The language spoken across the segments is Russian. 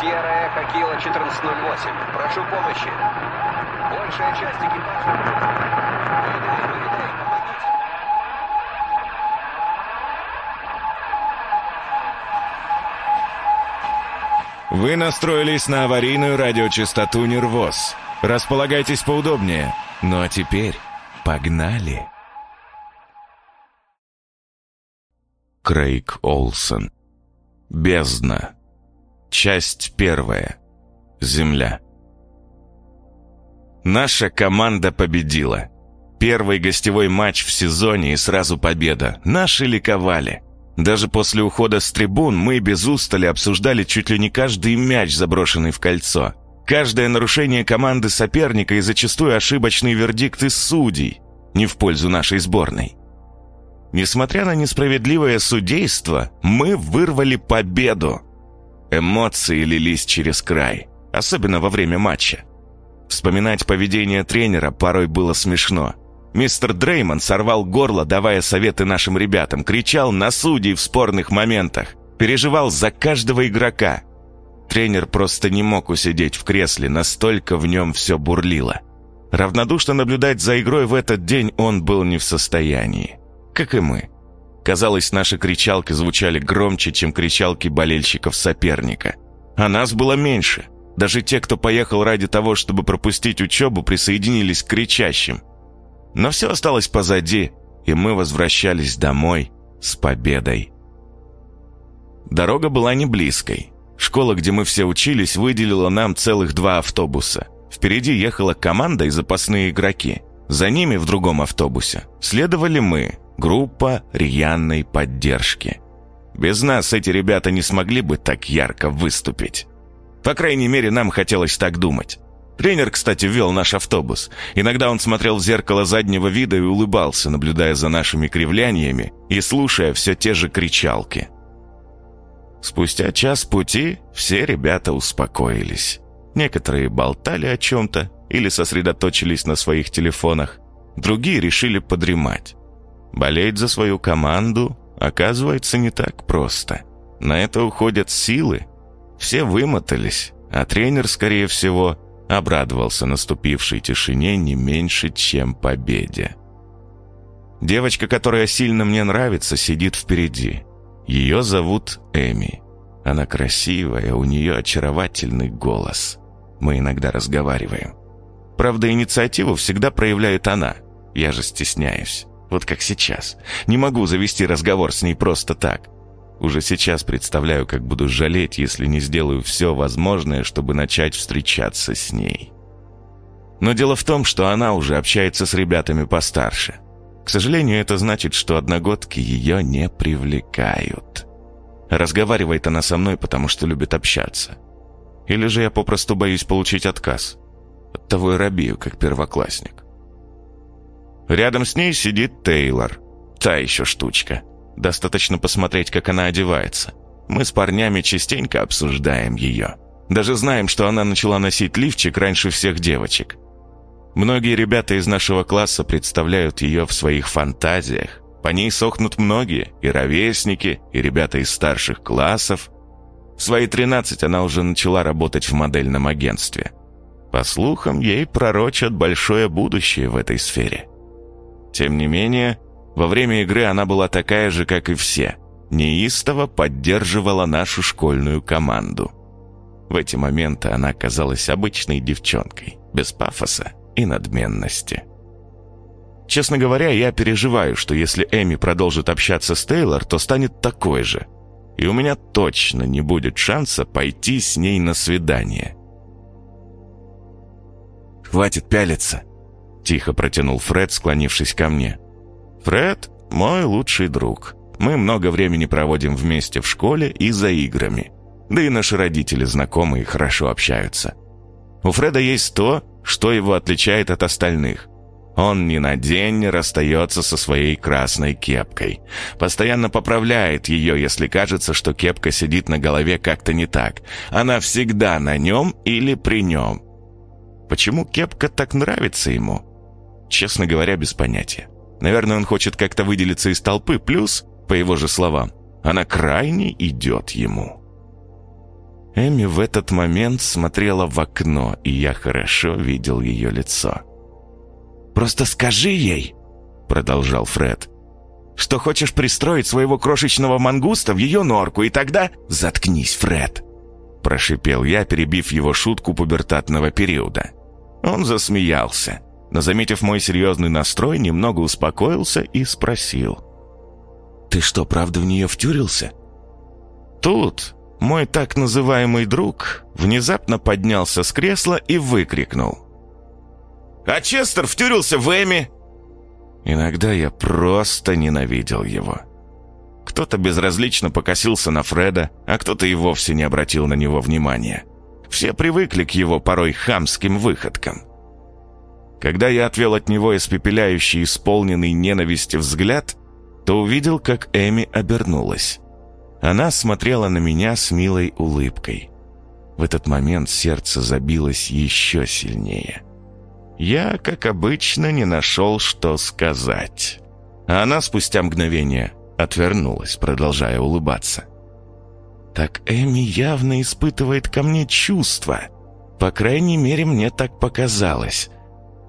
Сьерра Эхо Кила 1408. Прошу помощи. Большая часть экипажа... Вы настроились на аварийную радиочастоту «Нервоз». Располагайтесь поудобнее. Ну а теперь погнали. Крейг Олсон. Бездна. Часть первая. Земля. Наша команда победила. Первый гостевой матч в сезоне и сразу победа. Наши ликовали. Даже после ухода с трибун мы без устали обсуждали чуть ли не каждый мяч, заброшенный в кольцо. Каждое нарушение команды соперника и зачастую ошибочный вердикт из судей. Не в пользу нашей сборной. Несмотря на несправедливое судейство, мы вырвали победу. Эмоции лились через край, особенно во время матча. Вспоминать поведение тренера порой было смешно. Мистер Дреймон сорвал горло, давая советы нашим ребятам, кричал на судей в спорных моментах, переживал за каждого игрока. Тренер просто не мог усидеть в кресле, настолько в нем все бурлило. Равнодушно наблюдать за игрой в этот день он был не в состоянии. Как и мы. Казалось, наши кричалки звучали громче, чем кричалки болельщиков соперника. А нас было меньше. Даже те, кто поехал ради того, чтобы пропустить учебу, присоединились к кричащим. Но все осталось позади, и мы возвращались домой с победой. Дорога была не близкой. Школа, где мы все учились, выделила нам целых два автобуса. Впереди ехала команда и запасные игроки. За ними в другом автобусе следовали мы, группа рьяной поддержки. Без нас эти ребята не смогли бы так ярко выступить. По крайней мере, нам хотелось так думать. Тренер, кстати, вел наш автобус. Иногда он смотрел в зеркало заднего вида и улыбался, наблюдая за нашими кривляниями и слушая все те же кричалки. Спустя час пути все ребята успокоились. Некоторые болтали о чем-то или сосредоточились на своих телефонах. Другие решили подремать. Болеть за свою команду оказывается не так просто. На это уходят силы. Все вымотались, а тренер, скорее всего, обрадовался наступившей тишине не меньше, чем победе. Девочка, которая сильно мне нравится, сидит впереди. Ее зовут Эми. Она красивая, у нее очаровательный голос. Мы иногда разговариваем. Правда, инициативу всегда проявляет она. Я же стесняюсь. Вот как сейчас. Не могу завести разговор с ней просто так. Уже сейчас представляю, как буду жалеть, если не сделаю все возможное, чтобы начать встречаться с ней. Но дело в том, что она уже общается с ребятами постарше. К сожалению, это значит, что одногодки ее не привлекают. Разговаривает она со мной, потому что любит общаться. Или же я попросту боюсь получить отказ. Оттого и робею, как первоклассник. Рядом с ней сидит Тейлор. Та еще штучка. Достаточно посмотреть, как она одевается. Мы с парнями частенько обсуждаем ее. Даже знаем, что она начала носить лифчик раньше всех девочек. Многие ребята из нашего класса представляют ее в своих фантазиях. По ней сохнут многие, и ровесники, и ребята из старших классов. В свои 13 она уже начала работать в модельном агентстве. По слухам, ей пророчат большое будущее в этой сфере. Тем не менее, во время игры она была такая же, как и все. Неистово поддерживала нашу школьную команду. В эти моменты она казалась обычной девчонкой, без пафоса и надменности. Честно говоря, я переживаю, что если Эми продолжит общаться с Тейлор, то станет такой же. И у меня точно не будет шанса пойти с ней на свидание. «Хватит пялиться», — тихо протянул Фред, склонившись ко мне. Фред – мой лучший друг. Мы много времени проводим вместе в школе и за играми. Да и наши родители знакомы и хорошо общаются. У Фреда есть то, что его отличает от остальных. Он ни на день не расстается со своей красной кепкой. Постоянно поправляет ее, если кажется, что кепка сидит на голове как-то не так. Она всегда на нем или при нем. Почему кепка так нравится ему? Честно говоря, без понятия. Наверное, он хочет как-то выделиться из толпы, плюс, по его же словам, она крайне идет ему. Эми в этот момент смотрела в окно, и я хорошо видел ее лицо. «Просто скажи ей», — продолжал Фред, «что хочешь пристроить своего крошечного мангуста в ее норку, и тогда...» «Заткнись, Фред», — прошипел я, перебив его шутку пубертатного периода. Он засмеялся, но, заметив мой серьезный настрой, немного успокоился и спросил. «Ты что, правда в нее втюрился?» Тут мой так называемый друг внезапно поднялся с кресла и выкрикнул. «А Честер втюрился в Эми!» Иногда я просто ненавидел его. Кто-то безразлично покосился на Фреда, а кто-то и вовсе не обратил на него внимания. Все привыкли к его порой хамским выходкам. Когда я отвел от него испепеляющий, исполненный ненависти взгляд, то увидел, как Эми обернулась. Она смотрела на меня с милой улыбкой. В этот момент сердце забилось еще сильнее. Я, как обычно, не нашел, что сказать. А она спустя мгновение отвернулась, продолжая улыбаться. Так Эми явно испытывает ко мне чувства. По крайней мере, мне так показалось.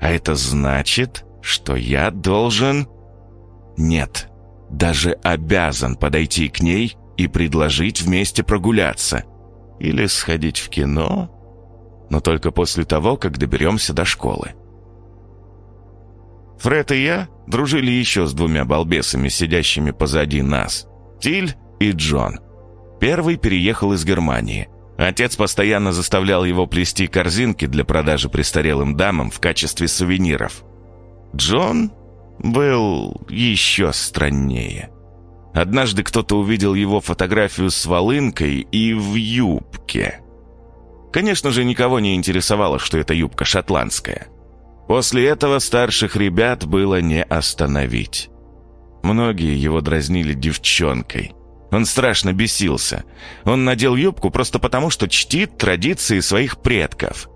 А это значит, что я должен... Нет, даже обязан подойти к ней и предложить вместе прогуляться. Или сходить в кино, но только после того, как доберемся до школы. Фред и я дружили еще с двумя балбесами, сидящими позади нас. Тиль и Джон. Первый переехал из Германии. Отец постоянно заставлял его плести корзинки для продажи престарелым дамам в качестве сувениров. Джон был еще страннее. Однажды кто-то увидел его фотографию с волынкой и в юбке. Конечно же, никого не интересовало, что эта юбка шотландская. После этого старших ребят было не остановить. Многие его дразнили девчонкой. Он страшно бесился. Он надел юбку просто потому, что чтит традиции своих предков.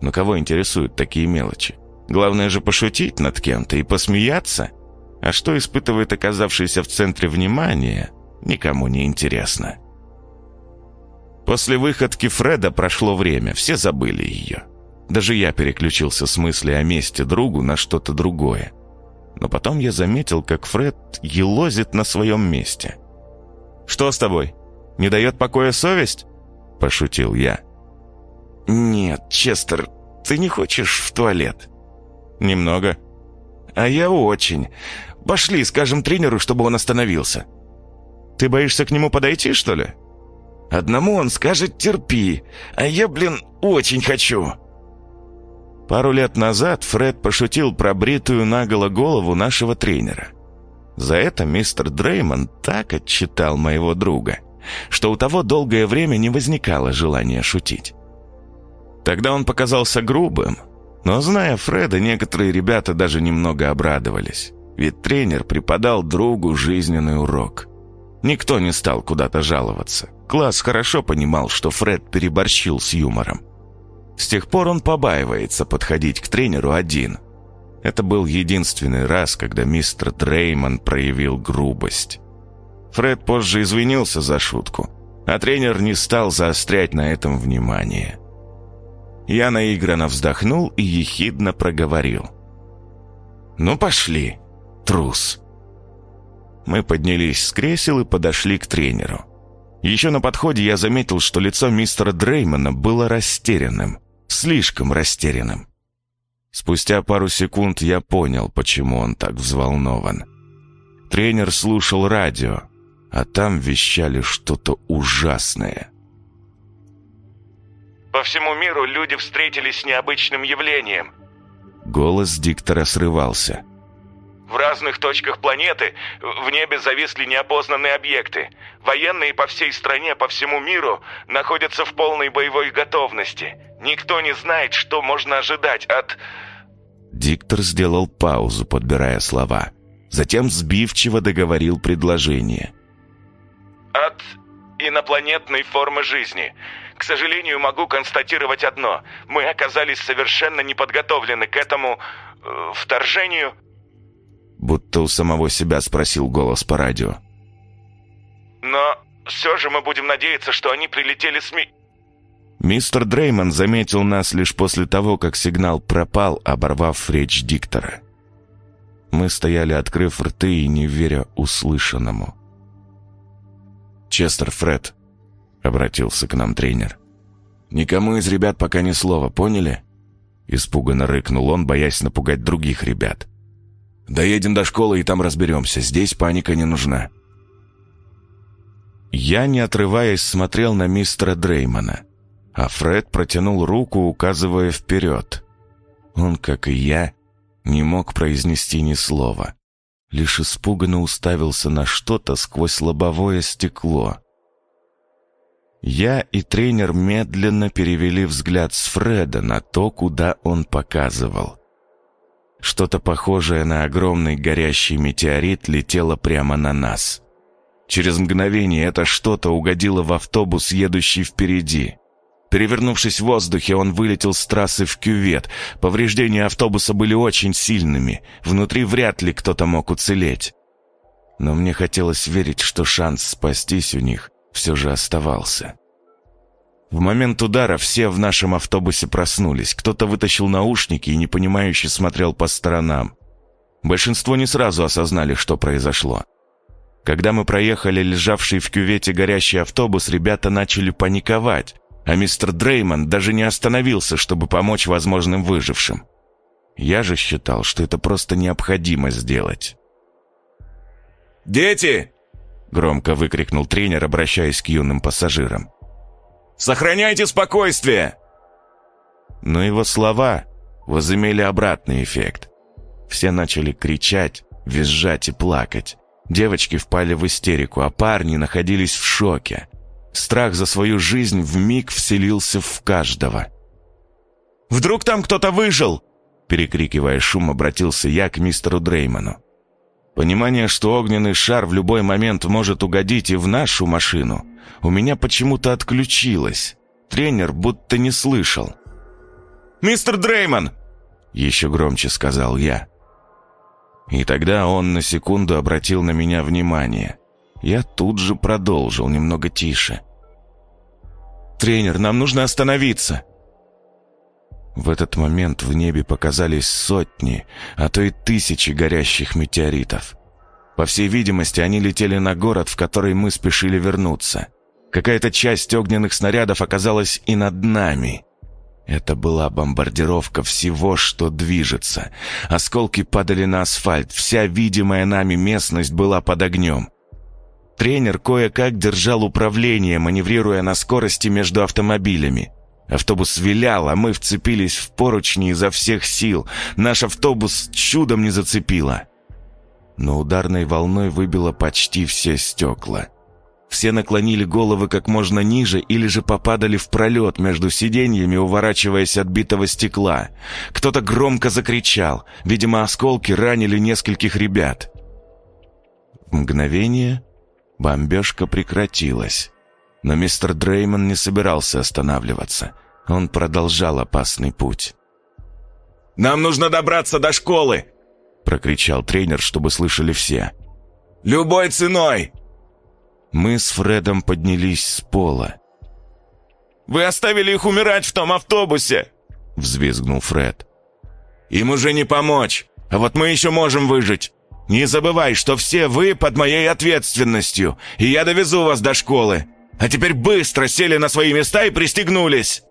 Но кого интересуют такие мелочи? Главное же пошутить над кем-то и посмеяться – а что испытывает оказавшийся в центре внимания, никому не интересно. После выходки Фреда прошло время, все забыли ее. Даже я переключился с мысли о месте другу на что-то другое. Но потом я заметил, как Фред елозит на своем месте. «Что с тобой? Не дает покоя совесть?» – пошутил я. «Нет, Честер, ты не хочешь в туалет?» «Немного». «А я очень. Пошли, скажем тренеру, чтобы он остановился». «Ты боишься к нему подойти, что ли?» «Одному он скажет «терпи», а я, блин, очень хочу». Пару лет назад Фред пошутил про бритую наголо голову нашего тренера. За это мистер Дреймон так отчитал моего друга, что у того долгое время не возникало желания шутить. Тогда он показался грубым, но, зная Фреда, некоторые ребята даже немного обрадовались ведь тренер преподал другу жизненный урок. Никто не стал куда-то жаловаться. Класс хорошо понимал, что Фред переборщил с юмором. С тех пор он побаивается подходить к тренеру один. Это был единственный раз, когда мистер Дреймон проявил грубость. Фред позже извинился за шутку, а тренер не стал заострять на этом внимание. Я наигранно вздохнул и ехидно проговорил. «Ну, пошли трус!» Мы поднялись с кресел и подошли к тренеру. Еще на подходе я заметил, что лицо мистера Дреймона было растерянным, слишком растерянным. Спустя пару секунд я понял, почему он так взволнован. Тренер слушал радио, а там вещали что-то ужасное. «По всему миру люди встретились с необычным явлением». Голос диктора срывался. В разных точках планеты в небе зависли неопознанные объекты. Военные по всей стране, по всему миру находятся в полной боевой готовности. Никто не знает, что можно ожидать от... Диктор сделал паузу, подбирая слова. Затем сбивчиво договорил предложение. От инопланетной формы жизни. К сожалению, могу констатировать одно. Мы оказались совершенно неподготовлены к этому э, вторжению Будто у самого себя спросил голос по радио. «Но все же мы будем надеяться, что они прилетели с ми... Мистер Дреймон заметил нас лишь после того, как сигнал пропал, оборвав речь диктора. Мы стояли, открыв рты и не веря услышанному. «Честер, Фред», — обратился к нам тренер. «Никому из ребят пока ни слова, поняли?» Испуганно рыкнул он, боясь напугать других ребят. «Доедем до школы и там разберемся. Здесь паника не нужна». Я, не отрываясь, смотрел на мистера Дреймона а Фред протянул руку, указывая вперед. Он, как и я, не мог произнести ни слова, лишь испуганно уставился на что-то сквозь лобовое стекло. Я и тренер медленно перевели взгляд с Фреда на то, куда он показывал. Что-то похожее на огромный горящий метеорит летело прямо на нас. Через мгновение это что-то угодило в автобус, едущий впереди. Перевернувшись в воздухе, он вылетел с трассы в кювет. Повреждения автобуса были очень сильными. Внутри вряд ли кто-то мог уцелеть. Но мне хотелось верить, что шанс спастись у них все же оставался. В момент удара все в нашем автобусе проснулись. Кто-то вытащил наушники и непонимающе смотрел по сторонам. Большинство не сразу осознали, что произошло. Когда мы проехали лежавший в кювете горящий автобус, ребята начали паниковать а мистер Дреймон даже не остановился, чтобы помочь возможным выжившим. Я же считал, что это просто необходимо сделать. «Дети!» — громко выкрикнул тренер, обращаясь к юным пассажирам. «Сохраняйте спокойствие!» Но его слова возымели обратный эффект. Все начали кричать, визжать и плакать. Девочки впали в истерику, а парни находились в шоке. Страх за свою жизнь вмиг вселился в каждого. «Вдруг там кто-то выжил?» Перекрикивая шум, обратился я к мистеру Дрейману. Понимание, что огненный шар в любой момент может угодить и в нашу машину, у меня почему-то отключилось. Тренер будто не слышал. «Мистер Дрейман!» Еще громче сказал я. И тогда он на секунду обратил на меня внимание. Я тут же продолжил, немного тише. «Тренер, нам нужно остановиться!» В этот момент в небе показались сотни, а то и тысячи горящих метеоритов. По всей видимости, они летели на город, в который мы спешили вернуться. Какая-то часть огненных снарядов оказалась и над нами. Это была бомбардировка всего, что движется. Осколки падали на асфальт, вся видимая нами местность была под огнем. Тренер кое-как держал управление, маневрируя на скорости между автомобилями. Автобус вилял, а мы вцепились в поручни изо всех сил. Наш автобус чудом не зацепило. Но ударной волной выбило почти все стекла. Все наклонили головы как можно ниже или же попадали в пролет между сиденьями, уворачиваясь от битого стекла. Кто-то громко закричал. Видимо, осколки ранили нескольких ребят. В мгновение Бомбежка прекратилась. Но мистер Дреймон не собирался останавливаться. Он продолжал опасный путь. «Нам нужно добраться до школы!» Прокричал тренер, чтобы слышали все. «Любой ценой!» Мы с Фредом поднялись с пола. «Вы оставили их умирать в том автобусе!» Взвизгнул Фред. «Им уже не помочь, а вот мы еще можем выжить!» Не забывай, что все вы под моей ответственностью, и я довезу вас до школы. А теперь быстро сели на свои места и пристегнулись!»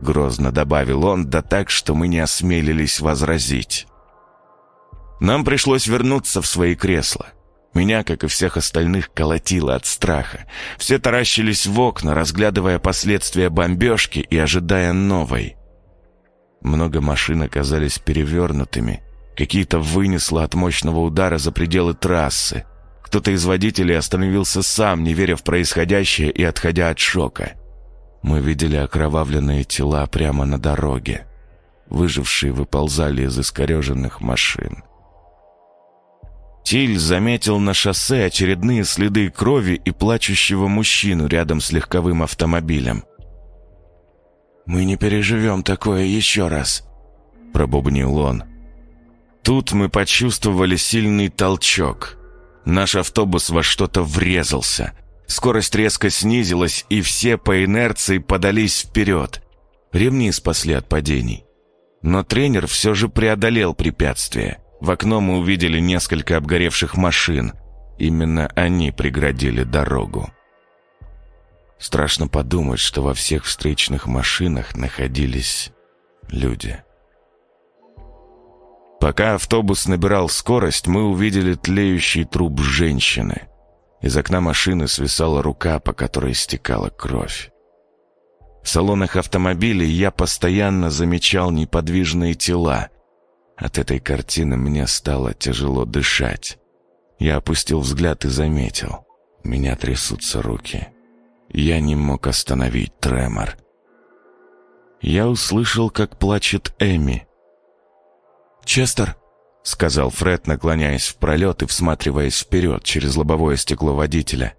Грозно добавил он, да так, что мы не осмелились возразить. Нам пришлось вернуться в свои кресла. Меня, как и всех остальных, колотило от страха. Все таращились в окна, разглядывая последствия бомбежки и ожидая новой. Много машин оказались перевернутыми, Какие-то вынесло от мощного удара за пределы трассы. Кто-то из водителей остановился сам, не веря в происходящее и отходя от шока. Мы видели окровавленные тела прямо на дороге. Выжившие выползали из искореженных машин. Тиль заметил на шоссе очередные следы крови и плачущего мужчину рядом с легковым автомобилем. «Мы не переживем такое еще раз», — пробубнил он. Тут мы почувствовали сильный толчок. Наш автобус во что-то врезался. Скорость резко снизилась, и все по инерции подались вперед. Ремни спасли от падений. Но тренер все же преодолел препятствие. В окно мы увидели несколько обгоревших машин. Именно они преградили дорогу. Страшно подумать, что во всех встречных машинах находились люди. Пока автобус набирал скорость, мы увидели тлеющий труп женщины. Из окна машины свисала рука, по которой стекала кровь. В салонах автомобилей я постоянно замечал неподвижные тела. От этой картины мне стало тяжело дышать. Я опустил взгляд и заметил. Меня трясутся руки. Я не мог остановить тремор. Я услышал, как плачет Эми. «Честер!» — сказал Фред, наклоняясь в пролет и всматриваясь вперед через лобовое стекло водителя.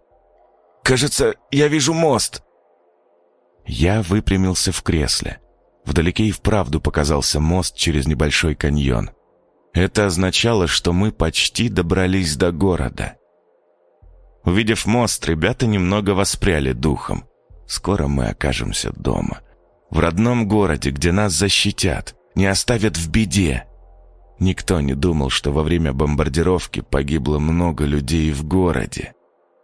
«Кажется, я вижу мост!» Я выпрямился в кресле. Вдалеке и вправду показался мост через небольшой каньон. Это означало, что мы почти добрались до города. Увидев мост, ребята немного воспряли духом. Скоро мы окажемся дома. В родном городе, где нас защитят, не оставят в беде. Никто не думал, что во время бомбардировки погибло много людей в городе.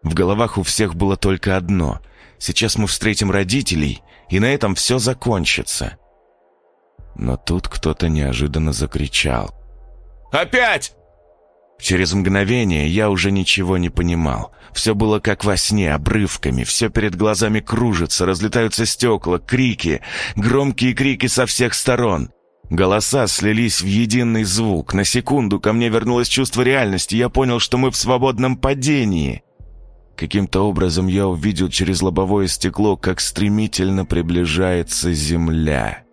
В головах у всех было только одно. Сейчас мы встретим родителей, и на этом все закончится. Но тут кто-то неожиданно закричал. «Опять!» Через мгновение я уже ничего не понимал. Все было как во сне, обрывками, все перед глазами кружится, разлетаются стекла, крики, громкие крики со всех сторон. Голоса слились в единый звук. На секунду ко мне вернулось чувство реальности. Я понял, что мы в свободном падении. Каким-то образом я увидел через лобовое стекло, как стремительно приближается земля.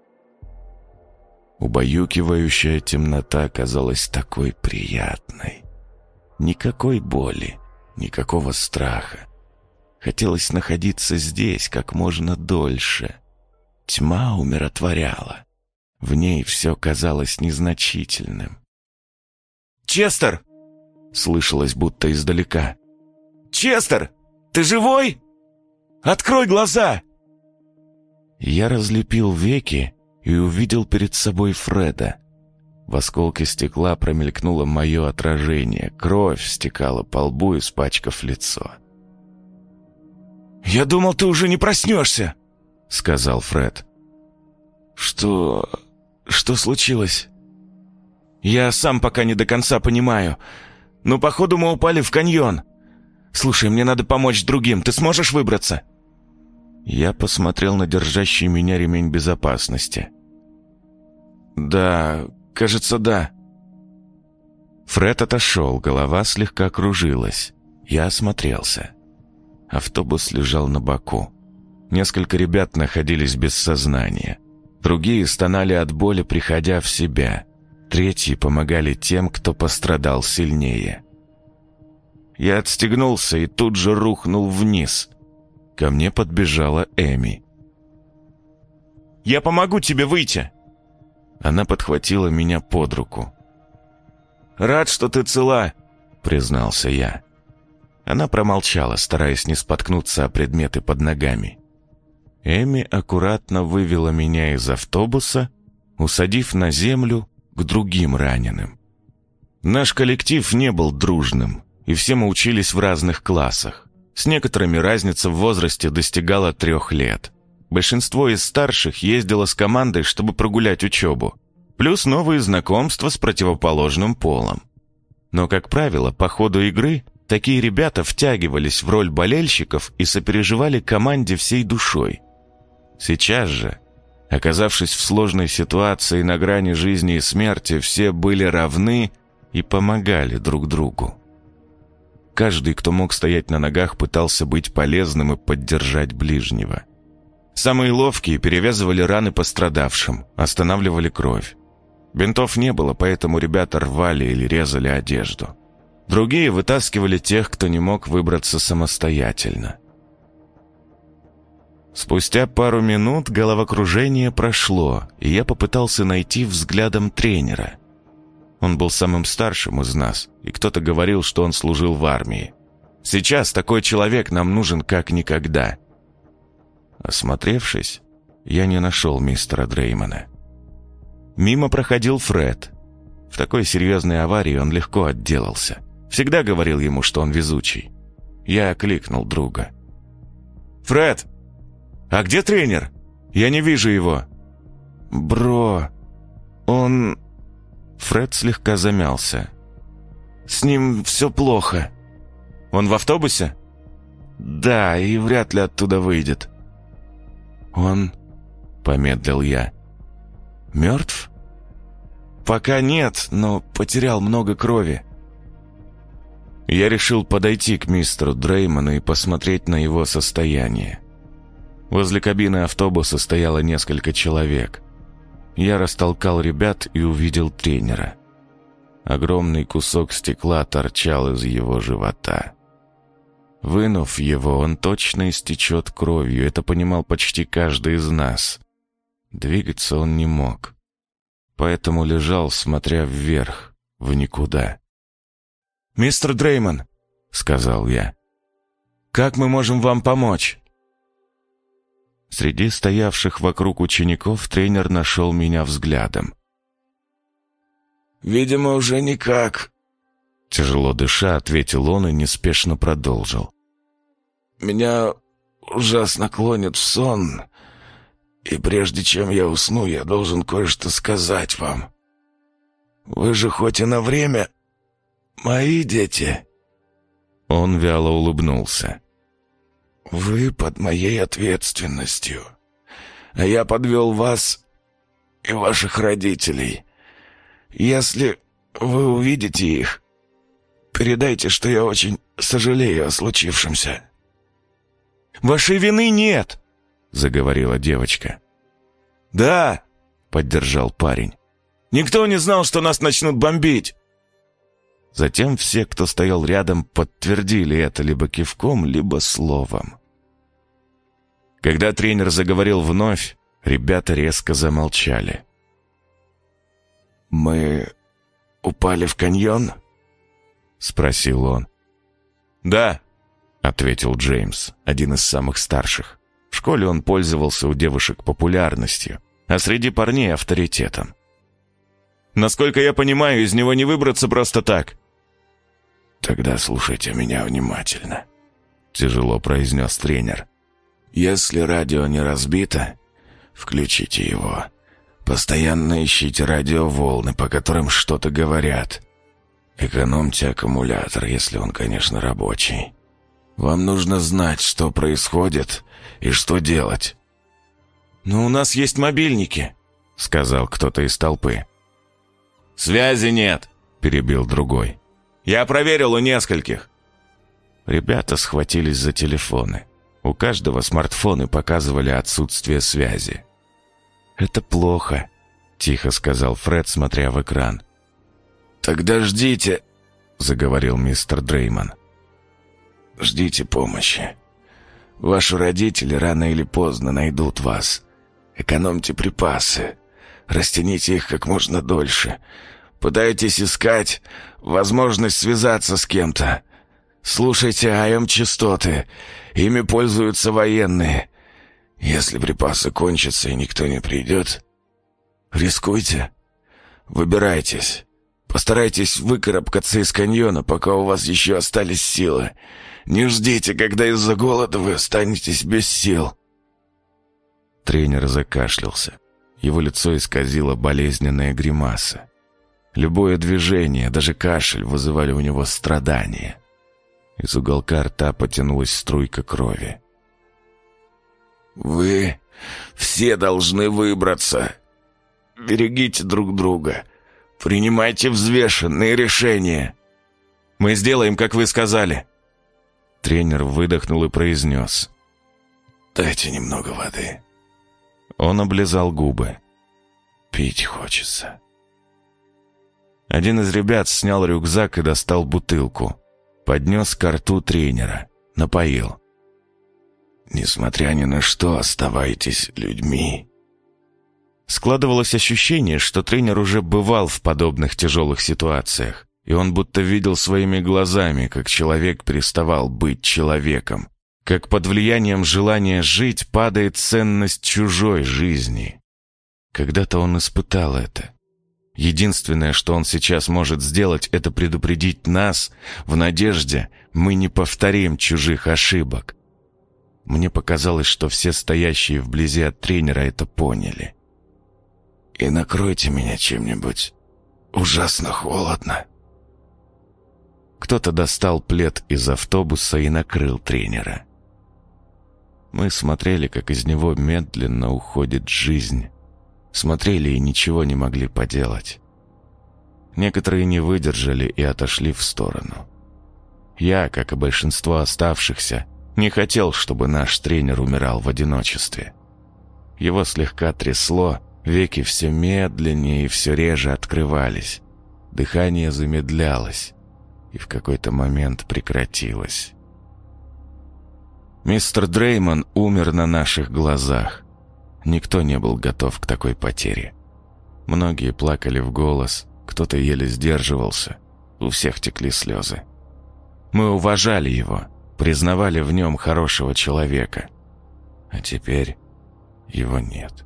Убаюкивающая темнота казалась такой приятной. Никакой боли, никакого страха. Хотелось находиться здесь как можно дольше. Тьма умиротворяла. В ней все казалось незначительным. «Честер!» — слышалось будто издалека. «Честер, ты живой? Открой глаза!» Я разлепил веки и увидел перед собой Фреда. В осколке стекла промелькнуло мое отражение. Кровь стекала по лбу, испачкав лицо. «Я думал, ты уже не проснешься», — сказал Фред. «Что... Что случилось? Я сам пока не до конца понимаю. Но походу мы упали в каньон. Слушай, мне надо помочь другим. Ты сможешь выбраться? Я посмотрел на держащий меня ремень безопасности. Да, кажется, да. Фред отошел, голова слегка кружилась. Я осмотрелся. Автобус лежал на боку. Несколько ребят находились без сознания. Другие стонали от боли, приходя в себя. Третьи помогали тем, кто пострадал сильнее. Я отстегнулся и тут же рухнул вниз. Ко мне подбежала Эми. «Я помогу тебе выйти!» Она подхватила меня под руку. «Рад, что ты цела», — признался я. Она промолчала, стараясь не споткнуться о предметы под ногами. Эми аккуратно вывела меня из автобуса, усадив на землю к другим раненым. Наш коллектив не был дружным, и все мы учились в разных классах. С некоторыми разница в возрасте достигала трех лет. Большинство из старших ездило с командой, чтобы прогулять учебу, плюс новые знакомства с противоположным полом. Но, как правило, по ходу игры такие ребята втягивались в роль болельщиков и сопереживали команде всей душой. Сейчас же, оказавшись в сложной ситуации на грани жизни и смерти, все были равны и помогали друг другу. Каждый, кто мог стоять на ногах, пытался быть полезным и поддержать ближнего. Самые ловкие перевязывали раны пострадавшим, останавливали кровь. Бинтов не было, поэтому ребята рвали или резали одежду. Другие вытаскивали тех, кто не мог выбраться самостоятельно. Спустя пару минут головокружение прошло, и я попытался найти взглядом тренера. Он был самым старшим из нас, и кто-то говорил, что он служил в армии. Сейчас такой человек нам нужен как никогда. Осмотревшись, я не нашел мистера Дреймона. Мимо проходил Фред. В такой серьезной аварии он легко отделался. Всегда говорил ему, что он везучий. Я окликнул друга. «Фред, а где тренер? Я не вижу его». «Бро, он...» Фред слегка замялся. «С ним все плохо». «Он в автобусе?» «Да, и вряд ли оттуда выйдет». «Он...» — помедлил я. «Мертв?» «Пока нет, но потерял много крови». Я решил подойти к мистеру Дреймону и посмотреть на его состояние. Возле кабины автобуса стояло несколько человек. Я растолкал ребят и увидел тренера. Огромный кусок стекла торчал из его живота. Вынув его, он точно истечет кровью, это понимал почти каждый из нас. Двигаться он не мог. Поэтому лежал, смотря вверх, в никуда. «Мистер Дреймон», — сказал я, — «как мы можем вам помочь?» Среди стоявших вокруг учеников тренер нашел меня взглядом. «Видимо, уже никак», — тяжело дыша, ответил он и неспешно продолжил. «Меня ужасно клонит в сон, и прежде чем я усну, я должен кое-что сказать вам. Вы же хоть и на время мои дети». Он вяло улыбнулся. Вы под моей ответственностью. А я подвел вас и ваших родителей. Если вы увидите их, передайте, что я очень сожалею о случившемся». «Вашей вины нет», — заговорила девочка. «Да», — поддержал парень. «Никто не знал, что нас начнут бомбить». Затем все, кто стоял рядом, подтвердили это либо кивком, либо словом. Когда тренер заговорил вновь, ребята резко замолчали. «Мы упали в каньон?» — спросил он. «Да», — ответил Джеймс, один из самых старших. В школе он пользовался у девушек популярностью, а среди парней — авторитетом. «Насколько я понимаю, из него не выбраться просто так». «Тогда слушайте меня внимательно», — тяжело произнес тренер. «Если радио не разбито, включите его. Постоянно ищите радиоволны, по которым что-то говорят. Экономьте аккумулятор, если он, конечно, рабочий. Вам нужно знать, что происходит и что делать». «Но у нас есть мобильники», — сказал кто-то из толпы. «Связи нет», — перебил другой. Я проверил у нескольких». Ребята схватились за телефоны. У каждого смартфоны показывали отсутствие связи. «Это плохо», — тихо сказал Фред, смотря в экран. «Тогда ждите», — заговорил мистер Дрейман. «Ждите помощи. Ваши родители рано или поздно найдут вас. Экономьте припасы. Растяните их как можно дольше. Пытайтесь искать возможность связаться с кем-то. Слушайте АМ-частоты. Ими пользуются военные. Если припасы кончатся и никто не придет, рискуйте. Выбирайтесь. Постарайтесь выкарабкаться из каньона, пока у вас еще остались силы. Не ждите, когда из-за голода вы останетесь без сил. Тренер закашлялся. Его лицо исказило болезненная гримаса. Любое движение, даже кашель вызывали у него страдания. Из уголка рта потянулась струйка крови. «Вы все должны выбраться. Берегите друг друга. Принимайте взвешенные решения». «Мы сделаем, как вы сказали». Тренер выдохнул и произнес. «Дайте немного воды». Он облизал губы. «Пить хочется». Один из ребят снял рюкзак и достал бутылку. Поднес к рту тренера. Напоил. «Несмотря ни на что, оставайтесь людьми». Складывалось ощущение, что тренер уже бывал в подобных тяжелых ситуациях. И он будто видел своими глазами, как человек переставал быть человеком, как под влиянием желания жить падает ценность чужой жизни. Когда-то он испытал это. Единственное, что он сейчас может сделать, это предупредить нас в надежде, мы не повторим чужих ошибок. Мне показалось, что все стоящие вблизи от тренера это поняли. «И накройте меня чем-нибудь. Ужасно холодно». Кто-то достал плед из автобуса и накрыл тренера. Мы смотрели, как из него медленно уходит жизнь. Смотрели и ничего не могли поделать. Некоторые не выдержали и отошли в сторону. Я, как и большинство оставшихся, не хотел, чтобы наш тренер умирал в одиночестве. Его слегка трясло, веки все медленнее и все реже открывались. Дыхание замедлялось и в какой-то момент прекратилось. Мистер Дреймон умер на наших глазах. Никто не был готов к такой потере. Многие плакали в голос, кто-то еле сдерживался, у всех текли слезы. Мы уважали его, признавали в нем хорошего человека. А теперь его нет.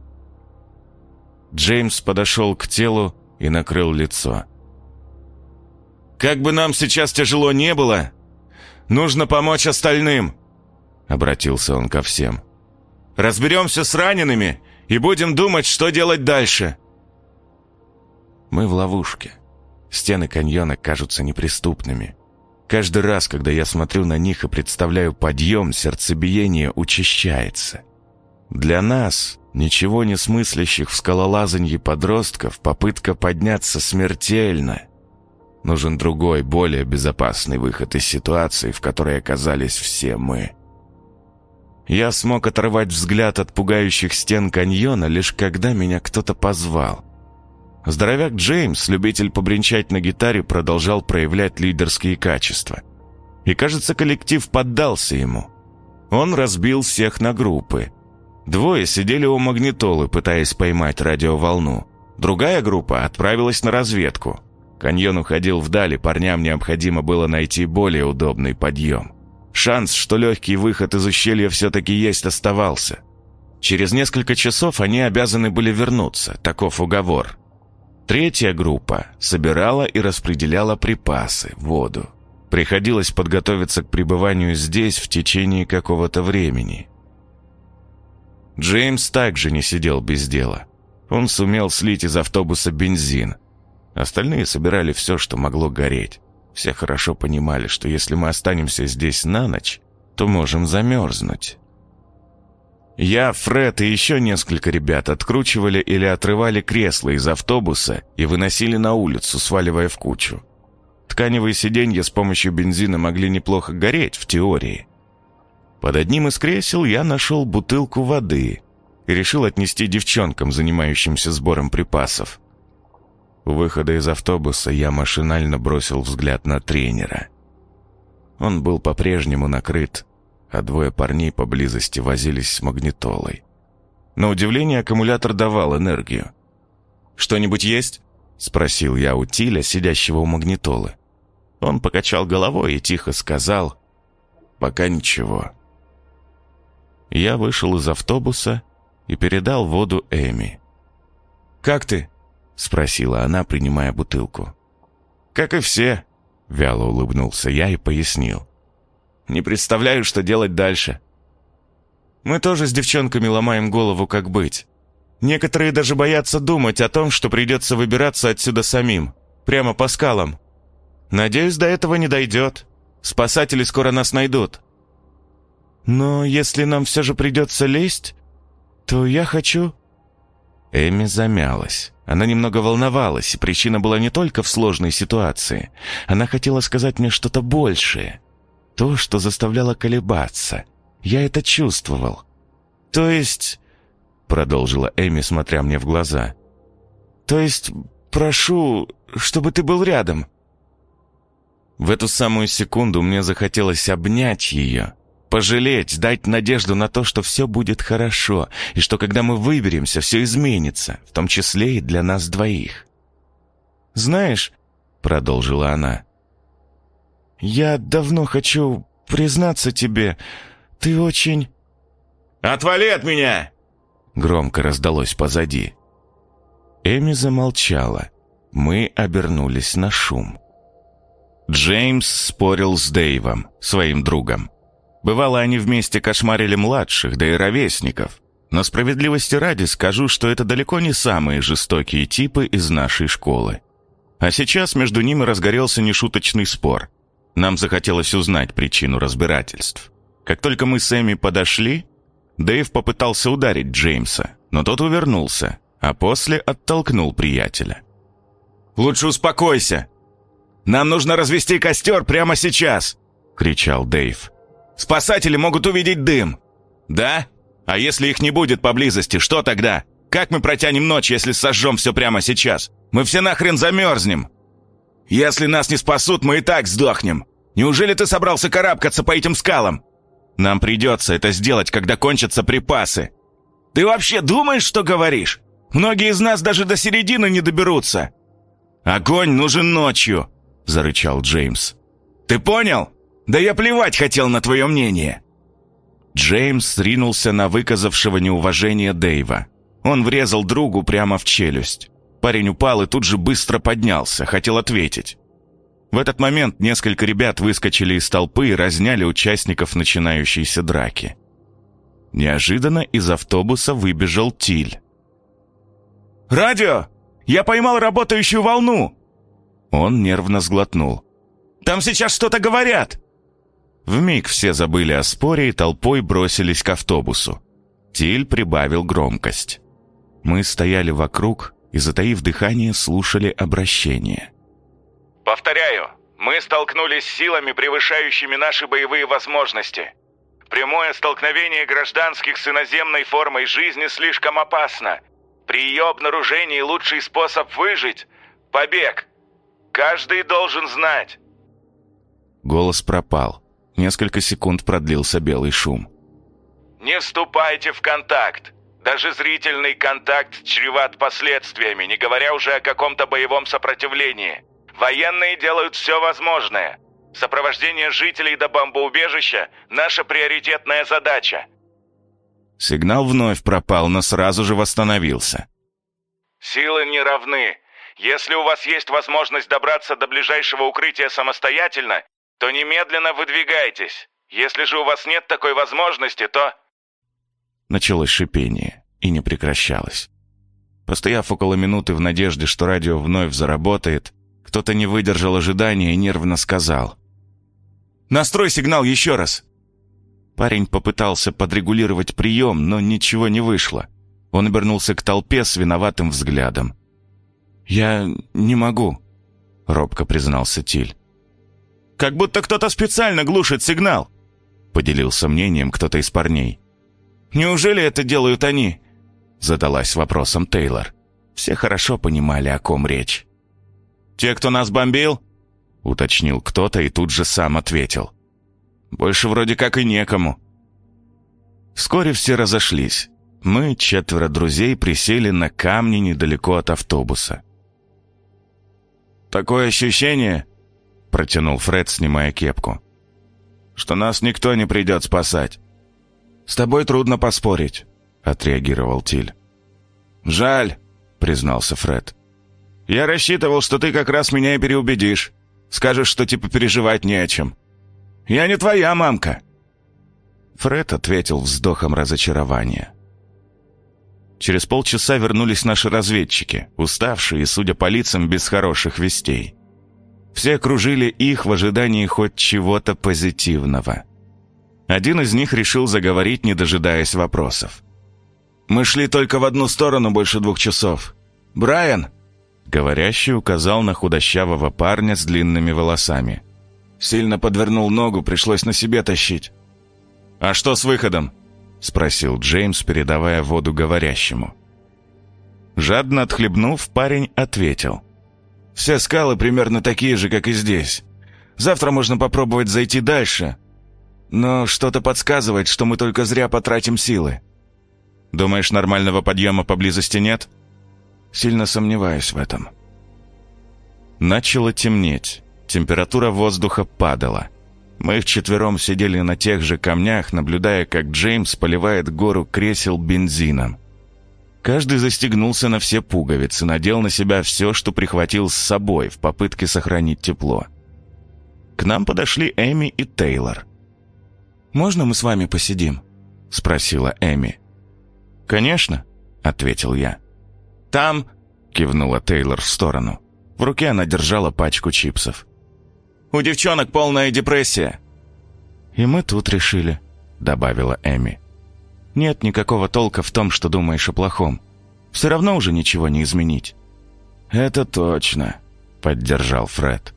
Джеймс подошел к телу и накрыл лицо. «Как бы нам сейчас тяжело не было, нужно помочь остальным!» Обратился он ко всем. «Разберемся с ранеными и будем думать, что делать дальше!» Мы в ловушке. Стены каньона кажутся неприступными. Каждый раз, когда я смотрю на них и представляю подъем, сердцебиение учащается. Для нас, ничего не смыслящих в скалолазанье подростков, попытка подняться смертельна. Нужен другой, более безопасный выход из ситуации, в которой оказались все мы. Я смог оторвать взгляд от пугающих стен каньона, лишь когда меня кто-то позвал. Здоровяк Джеймс, любитель побренчать на гитаре, продолжал проявлять лидерские качества. И, кажется, коллектив поддался ему. Он разбил всех на группы. Двое сидели у магнитолы, пытаясь поймать радиоволну. Другая группа отправилась на разведку. Каньон уходил вдали, парням необходимо было найти более удобный подъем. Шанс, что легкий выход из ущелья все-таки есть, оставался. Через несколько часов они обязаны были вернуться, таков уговор. Третья группа собирала и распределяла припасы, воду. Приходилось подготовиться к пребыванию здесь в течение какого-то времени. Джеймс также не сидел без дела. Он сумел слить из автобуса бензин. Остальные собирали все, что могло гореть. Все хорошо понимали, что если мы останемся здесь на ночь, то можем замерзнуть. Я, Фред и еще несколько ребят откручивали или отрывали кресла из автобуса и выносили на улицу, сваливая в кучу. Тканевые сиденья с помощью бензина могли неплохо гореть, в теории. Под одним из кресел я нашел бутылку воды и решил отнести девчонкам, занимающимся сбором припасов. Выхода из автобуса я машинально бросил взгляд на тренера. Он был по-прежнему накрыт, а двое парней поблизости возились с магнитолой. На удивление аккумулятор давал энергию. «Что-нибудь есть?» — спросил я у Тиля, сидящего у магнитолы. Он покачал головой и тихо сказал «Пока ничего». Я вышел из автобуса и передал воду Эми. «Как ты?» — спросила она, принимая бутылку. «Как и все», — вяло улыбнулся я и пояснил. Не представляю, что делать дальше. Мы тоже с девчонками ломаем голову, как быть. Некоторые даже боятся думать о том, что придется выбираться отсюда самим, прямо по скалам. Надеюсь, до этого не дойдет. Спасатели скоро нас найдут. Но если нам все же придется лезть, то я хочу...» Эми замялась. Она немного волновалась, и причина была не только в сложной ситуации. Она хотела сказать мне что-то большее то, что заставляло колебаться. Я это чувствовал. То есть... Продолжила Эми, смотря мне в глаза. То есть, прошу, чтобы ты был рядом. В эту самую секунду мне захотелось обнять ее, пожалеть, дать надежду на то, что все будет хорошо, и что когда мы выберемся, все изменится, в том числе и для нас двоих. «Знаешь», — продолжила она. «Я давно хочу признаться тебе. Ты очень...» «Отвали от меня!» Громко раздалось позади. Эми замолчала. Мы обернулись на шум. Джеймс спорил с Дэйвом, своим другом. Бывало, они вместе кошмарили младших, да и ровесников. Но справедливости ради скажу, что это далеко не самые жестокие типы из нашей школы. А сейчас между ними разгорелся нешуточный спор. Нам захотелось узнать причину разбирательств. Как только мы с Эми подошли, Дэйв попытался ударить Джеймса, но тот увернулся, а после оттолкнул приятеля. «Лучше успокойся! Нам нужно развести костер прямо сейчас!» — кричал Дэйв. «Спасатели могут увидеть дым!» «Да? А если их не будет поблизости, что тогда? Как мы протянем ночь, если сожжем все прямо сейчас? Мы все нахрен замерзнем!» «Если нас не спасут, мы и так сдохнем! Неужели ты собрался карабкаться по этим скалам?» «Нам придется это сделать, когда кончатся припасы!» «Ты вообще думаешь, что говоришь? Многие из нас даже до середины не доберутся!» «Огонь нужен ночью!» — зарычал Джеймс. «Ты понял? Да я плевать хотел на твое мнение!» Джеймс ринулся на выказавшего неуважение Дэйва. Он врезал другу прямо в челюсть. Парень упал и тут же быстро поднялся, хотел ответить. В этот момент несколько ребят выскочили из толпы и разняли участников начинающейся драки. Неожиданно из автобуса выбежал Тиль. «Радио! Я поймал работающую волну!» Он нервно сглотнул. «Там сейчас что-то говорят!» Вмиг все забыли о споре и толпой бросились к автобусу. Тиль прибавил громкость. Мы стояли вокруг и, затаив дыхание, слушали обращение. «Повторяю, мы столкнулись с силами, превышающими наши боевые возможности. Прямое столкновение гражданских с иноземной формой жизни слишком опасно. При ее обнаружении лучший способ выжить — побег. Каждый должен знать». Голос пропал. Несколько секунд продлился белый шум. «Не вступайте в контакт. Даже зрительный контакт чреват последствиями, не говоря уже о каком-то боевом сопротивлении. Военные делают все возможное. Сопровождение жителей до бомбоубежища – наша приоритетная задача. Сигнал вновь пропал, но сразу же восстановился. «Силы не равны. Если у вас есть возможность добраться до ближайшего укрытия самостоятельно, то немедленно выдвигайтесь. Если же у вас нет такой возможности, то...» Началось шипение, и не прекращалось. Постояв около минуты в надежде, что радио вновь заработает, кто-то не выдержал ожидания и нервно сказал. «Настрой сигнал еще раз!» Парень попытался подрегулировать прием, но ничего не вышло. Он обернулся к толпе с виноватым взглядом. «Я не могу», — робко признался Тиль. «Как будто кто-то специально глушит сигнал», — поделился мнением кто-то из парней. «Неужели это делают они?» — задалась вопросом Тейлор. Все хорошо понимали, о ком речь. «Те, кто нас бомбил?» — уточнил кто-то и тут же сам ответил. Больше вроде как и некому. Вскоре все разошлись. Мы, четверо друзей, присели на камни недалеко от автобуса. «Такое ощущение», — протянул Фред, снимая кепку, «что нас никто не придет спасать». «С тобой трудно поспорить», — отреагировал Тиль. «Жаль», — признался Фред. «Я рассчитывал, что ты как раз меня и переубедишь. Скажешь, что типа переживать не о чем. Я не твоя мамка!» Фред ответил вздохом разочарования. Через полчаса вернулись наши разведчики, уставшие и, судя по лицам, без хороших вестей. Все окружили их в ожидании хоть чего-то позитивного. Один из них решил заговорить, не дожидаясь вопросов. «Мы шли только в одну сторону больше двух часов. Брайан!» Говорящий указал на худощавого парня с длинными волосами. Сильно подвернул ногу, пришлось на себе тащить. «А что с выходом?» — спросил Джеймс, передавая воду говорящему. Жадно отхлебнув, парень ответил. «Все скалы примерно такие же, как и здесь. Завтра можно попробовать зайти дальше. Но что-то подсказывает, что мы только зря потратим силы». «Думаешь, нормального подъема поблизости нет?» «Сильно сомневаюсь в этом». Начало темнеть. Температура воздуха падала. Мы вчетвером сидели на тех же камнях, наблюдая, как Джеймс поливает гору кресел бензином. Каждый застегнулся на все пуговицы, надел на себя все, что прихватил с собой в попытке сохранить тепло. К нам подошли Эми и Тейлор. «Можно мы с вами посидим?» — спросила Эми. «Конечно», — ответил я. «Там...» — кивнула Тейлор в сторону. В руке она держала пачку чипсов. «У девчонок полная депрессия». «И мы тут решили», — добавила Эми. «Нет никакого толка в том, что думаешь о плохом. Все равно уже ничего не изменить». «Это точно», — поддержал Фред.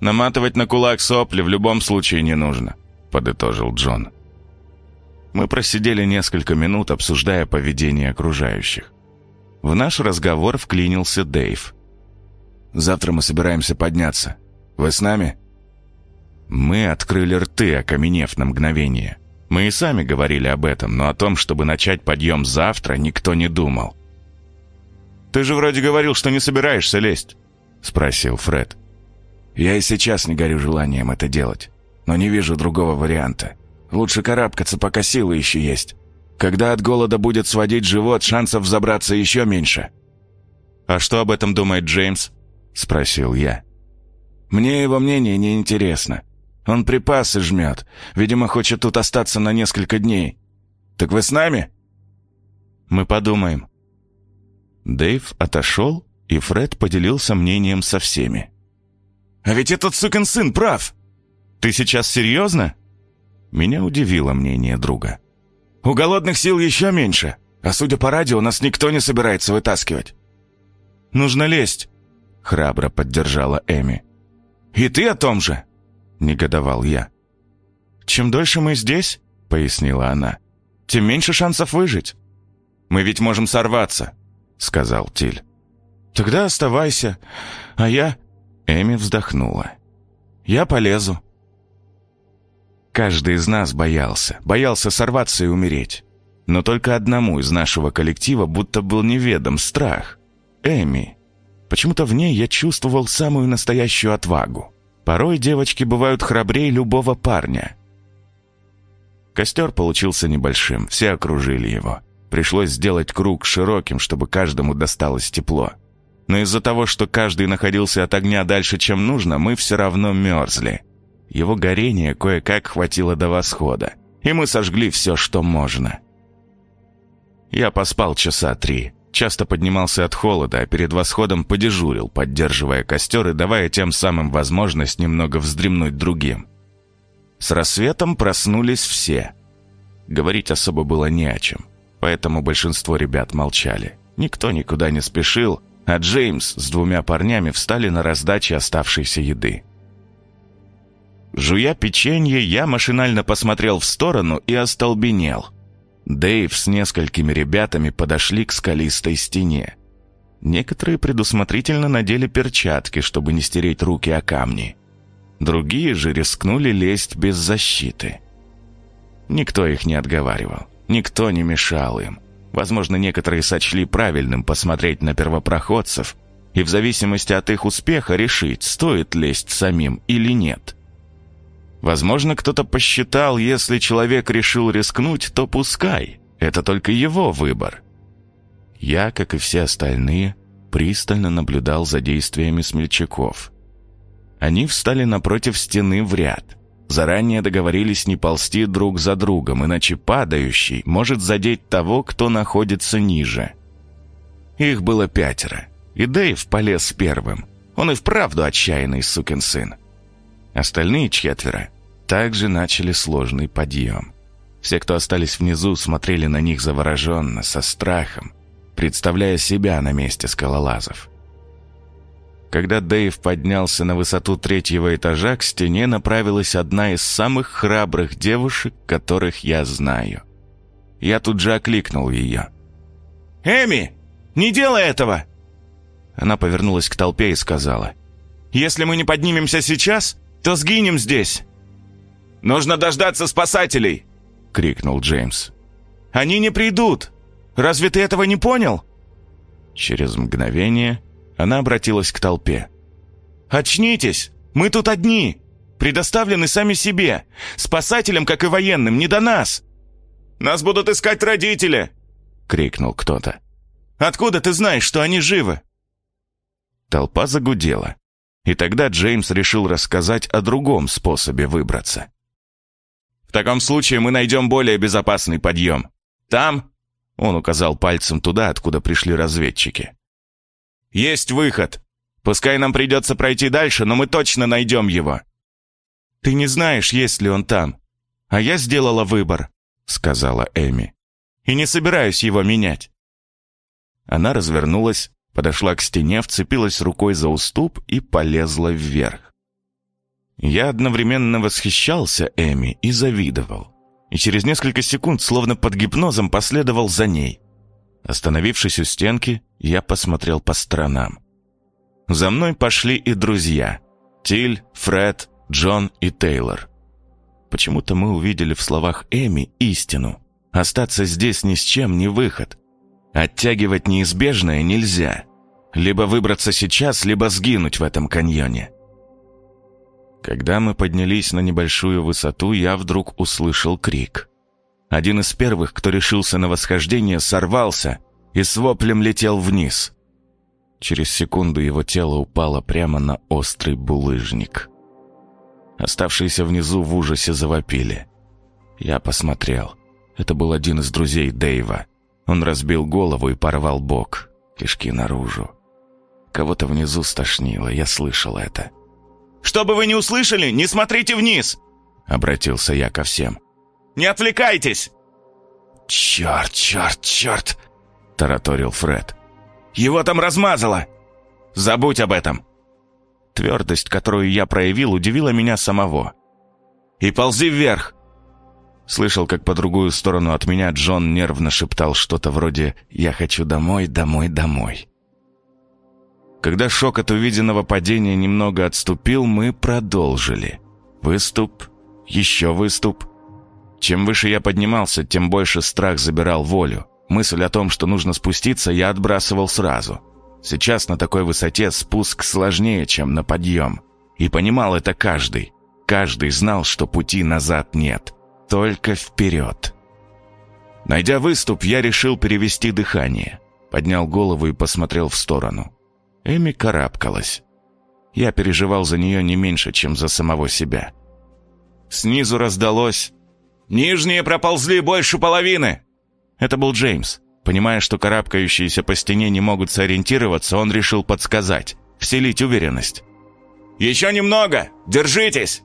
«Наматывать на кулак сопли в любом случае не нужно», — подытожил Джон. Мы просидели несколько минут, обсуждая поведение окружающих. В наш разговор вклинился Дэйв. «Завтра мы собираемся подняться. Вы с нами?» Мы открыли рты, окаменев на мгновение. Мы и сами говорили об этом, но о том, чтобы начать подъем завтра, никто не думал. «Ты же вроде говорил, что не собираешься лезть?» — спросил Фред. «Я и сейчас не горю желанием это делать, но не вижу другого варианта. Лучше карабкаться, пока силы еще есть. Когда от голода будет сводить живот, шансов забраться еще меньше». «А что об этом думает Джеймс?» — спросил я. «Мне его мнение не интересно. Он припасы жмет. Видимо, хочет тут остаться на несколько дней. Так вы с нами?» «Мы подумаем». Дэйв отошел, и Фред поделился мнением со всеми. «А ведь этот сукин сын прав!» «Ты сейчас серьезно?» Меня удивило мнение друга. У голодных сил еще меньше, а судя по радио, нас никто не собирается вытаскивать. Нужно лезть, храбро поддержала Эми. И ты о том же? Негодовал я. Чем дольше мы здесь, пояснила она, тем меньше шансов выжить. Мы ведь можем сорваться, сказал Тиль. Тогда оставайся, а я... Эми вздохнула. Я полезу. Каждый из нас боялся, боялся сорваться и умереть. Но только одному из нашего коллектива будто был неведом страх. Эми. Почему-то в ней я чувствовал самую настоящую отвагу. Порой девочки бывают храбрее любого парня. Костер получился небольшим, все окружили его. Пришлось сделать круг широким, чтобы каждому досталось тепло. Но из-за того, что каждый находился от огня дальше, чем нужно, мы все равно мерзли. Его горение кое-как хватило до восхода, и мы сожгли все, что можно. Я поспал часа три, часто поднимался от холода, а перед восходом подежурил, поддерживая костер и давая тем самым возможность немного вздремнуть другим. С рассветом проснулись все. Говорить особо было не о чем, поэтому большинство ребят молчали. Никто никуда не спешил, а Джеймс с двумя парнями встали на раздаче оставшейся еды. Жуя печенье, я машинально посмотрел в сторону и остолбенел. Дэйв с несколькими ребятами подошли к скалистой стене. Некоторые предусмотрительно надели перчатки, чтобы не стереть руки о камни. Другие же рискнули лезть без защиты. Никто их не отговаривал, никто не мешал им. Возможно, некоторые сочли правильным посмотреть на первопроходцев и в зависимости от их успеха решить, стоит лезть самим или нет. Возможно, кто-то посчитал, если человек решил рискнуть, то пускай. Это только его выбор. Я, как и все остальные, пристально наблюдал за действиями смельчаков. Они встали напротив стены в ряд. Заранее договорились не ползти друг за другом, иначе падающий может задеть того, кто находится ниже. Их было пятеро, и Дэйв полез первым. Он и вправду отчаянный сукин сын. Остальные четверо также начали сложный подъем. Все, кто остались внизу, смотрели на них завороженно, со страхом, представляя себя на месте скалолазов. Когда Дэйв поднялся на высоту третьего этажа, к стене направилась одна из самых храбрых девушек, которых я знаю. Я тут же окликнул ее. «Эми, не делай этого!» Она повернулась к толпе и сказала. «Если мы не поднимемся сейчас, то сгинем здесь!» «Нужно дождаться спасателей!» — крикнул Джеймс. «Они не придут! Разве ты этого не понял?» Через мгновение Она обратилась к толпе. «Очнитесь! Мы тут одни! Предоставлены сами себе! Спасателям, как и военным, не до нас!» «Нас будут искать родители!» — крикнул кто-то. «Откуда ты знаешь, что они живы?» Толпа загудела. И тогда Джеймс решил рассказать о другом способе выбраться. «В таком случае мы найдем более безопасный подъем. Там...» — он указал пальцем туда, откуда пришли разведчики. «Есть выход. Пускай нам придется пройти дальше, но мы точно найдем его». «Ты не знаешь, есть ли он там. А я сделала выбор», — сказала Эми. «И не собираюсь его менять». Она развернулась подошла к стене, вцепилась рукой за уступ и полезла вверх. Я одновременно восхищался Эми и завидовал. И через несколько секунд, словно под гипнозом, последовал за ней. Остановившись у стенки, я посмотрел по сторонам. За мной пошли и друзья. Тиль, Фред, Джон и Тейлор. Почему-то мы увидели в словах Эми истину. Остаться здесь ни с чем не выход. Оттягивать неизбежное нельзя. Либо выбраться сейчас, либо сгинуть в этом каньоне. Когда мы поднялись на небольшую высоту, я вдруг услышал крик. Один из первых, кто решился на восхождение, сорвался и с воплем летел вниз. Через секунду его тело упало прямо на острый булыжник. Оставшиеся внизу в ужасе завопили. Я посмотрел. Это был один из друзей Дэйва. Он разбил голову и порвал бок, кишки наружу. Кого-то внизу стошнило, я слышал это. «Что бы вы не услышали, не смотрите вниз!» Обратился я ко всем. «Не отвлекайтесь!» «Черт, черт, черт!» Тараторил Фред. «Его там размазало!» «Забудь об этом!» Твердость, которую я проявил, удивила меня самого. «И ползи вверх! Слышал, как по другую сторону от меня Джон нервно шептал что-то вроде «Я хочу домой, домой, домой». Когда шок от увиденного падения немного отступил, мы продолжили. Выступ, еще выступ. Чем выше я поднимался, тем больше страх забирал волю. Мысль о том, что нужно спуститься, я отбрасывал сразу. Сейчас на такой высоте спуск сложнее, чем на подъем. И понимал это каждый. Каждый знал, что пути назад нет. Только вперед. Найдя выступ, я решил перевести дыхание. Поднял голову и посмотрел в сторону. Эми карабкалась. Я переживал за нее не меньше, чем за самого себя. Снизу раздалось «Нижние проползли больше половины!» Это был Джеймс. Понимая, что карабкающиеся по стене не могут сориентироваться, он решил подсказать, вселить уверенность. «Еще немного! Держитесь!»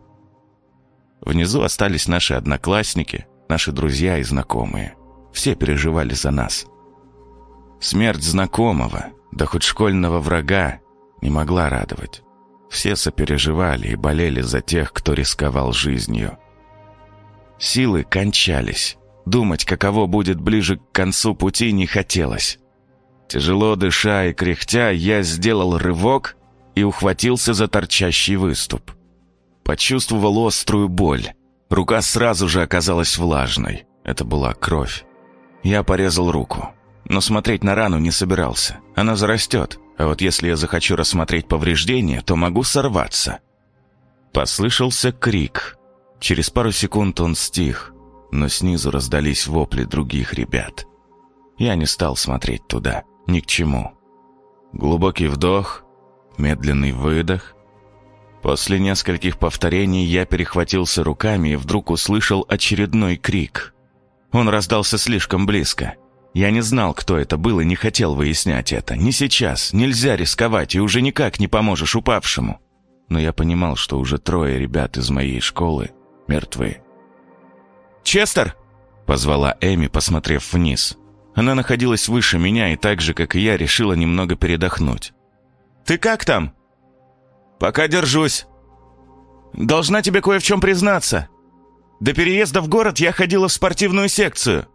Внизу остались наши одноклассники, наши друзья и знакомые. Все переживали за нас. Смерть знакомого, да хоть школьного врага, не могла радовать. Все сопереживали и болели за тех, кто рисковал жизнью. Силы кончались. Думать, каково будет ближе к концу пути, не хотелось. Тяжело дыша и кряхтя, я сделал рывок и ухватился за торчащий выступ. Почувствовал острую боль. Рука сразу же оказалась влажной. Это была кровь. Я порезал руку. Но смотреть на рану не собирался. Она зарастет. А вот если я захочу рассмотреть повреждения, то могу сорваться. Послышался крик. Через пару секунд он стих, но снизу раздались вопли других ребят. Я не стал смотреть туда, ни к чему. Глубокий вдох, медленный выдох, После нескольких повторений я перехватился руками и вдруг услышал очередной крик. Он раздался слишком близко. Я не знал, кто это был и не хотел выяснять это. Не сейчас, нельзя рисковать, и уже никак не поможешь упавшему. Но я понимал, что уже трое ребят из моей школы мертвы. «Честер!» — позвала Эми, посмотрев вниз. Она находилась выше меня и так же, как и я, решила немного передохнуть. «Ты как там?» «Пока держусь. Должна тебе кое в чем признаться. До переезда в город я ходила в спортивную секцию.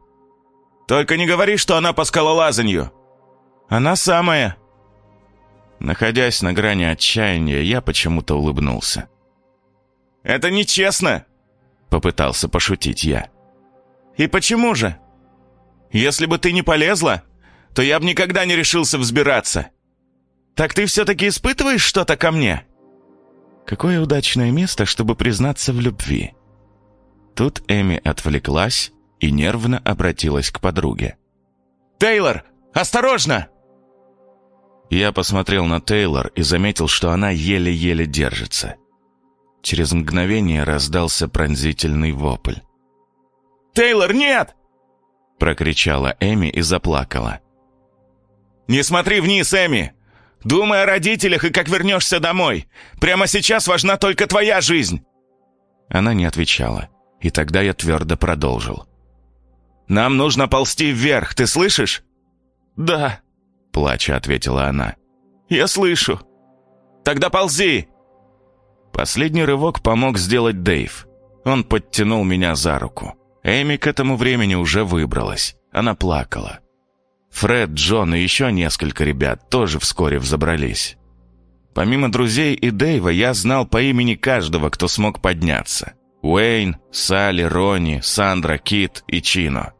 Только не говори, что она по скалолазанию. Она самая». Находясь на грани отчаяния, я почему-то улыбнулся. «Это нечестно!» — попытался пошутить я. «И почему же? Если бы ты не полезла, то я бы никогда не решился взбираться. так ты все-таки испытываешь что-то ко мне?» Какое удачное место, чтобы признаться в любви. Тут Эми отвлеклась и нервно обратилась к подруге. «Тейлор, осторожно!» Я посмотрел на Тейлор и заметил, что она еле-еле держится. Через мгновение раздался пронзительный вопль. «Тейлор, нет!» Прокричала Эми и заплакала. «Не смотри вниз, Эми! Думай о родителях и как вернешься домой! Прямо сейчас важна только твоя жизнь!» Она не отвечала, и тогда я твердо продолжил. «Нам нужно ползти вверх, ты слышишь?» «Да», — плача ответила она. «Я слышу». «Тогда ползи!» Последний рывок помог сделать Дэйв. Он подтянул меня за руку. Эми к этому времени уже выбралась. Она плакала. Фред, Джон и еще несколько ребят тоже вскоре взобрались. Помимо друзей и Дэйва, я знал по имени каждого, кто смог подняться. Уэйн, Салли, Ронни, Сандра, Кит и Чино.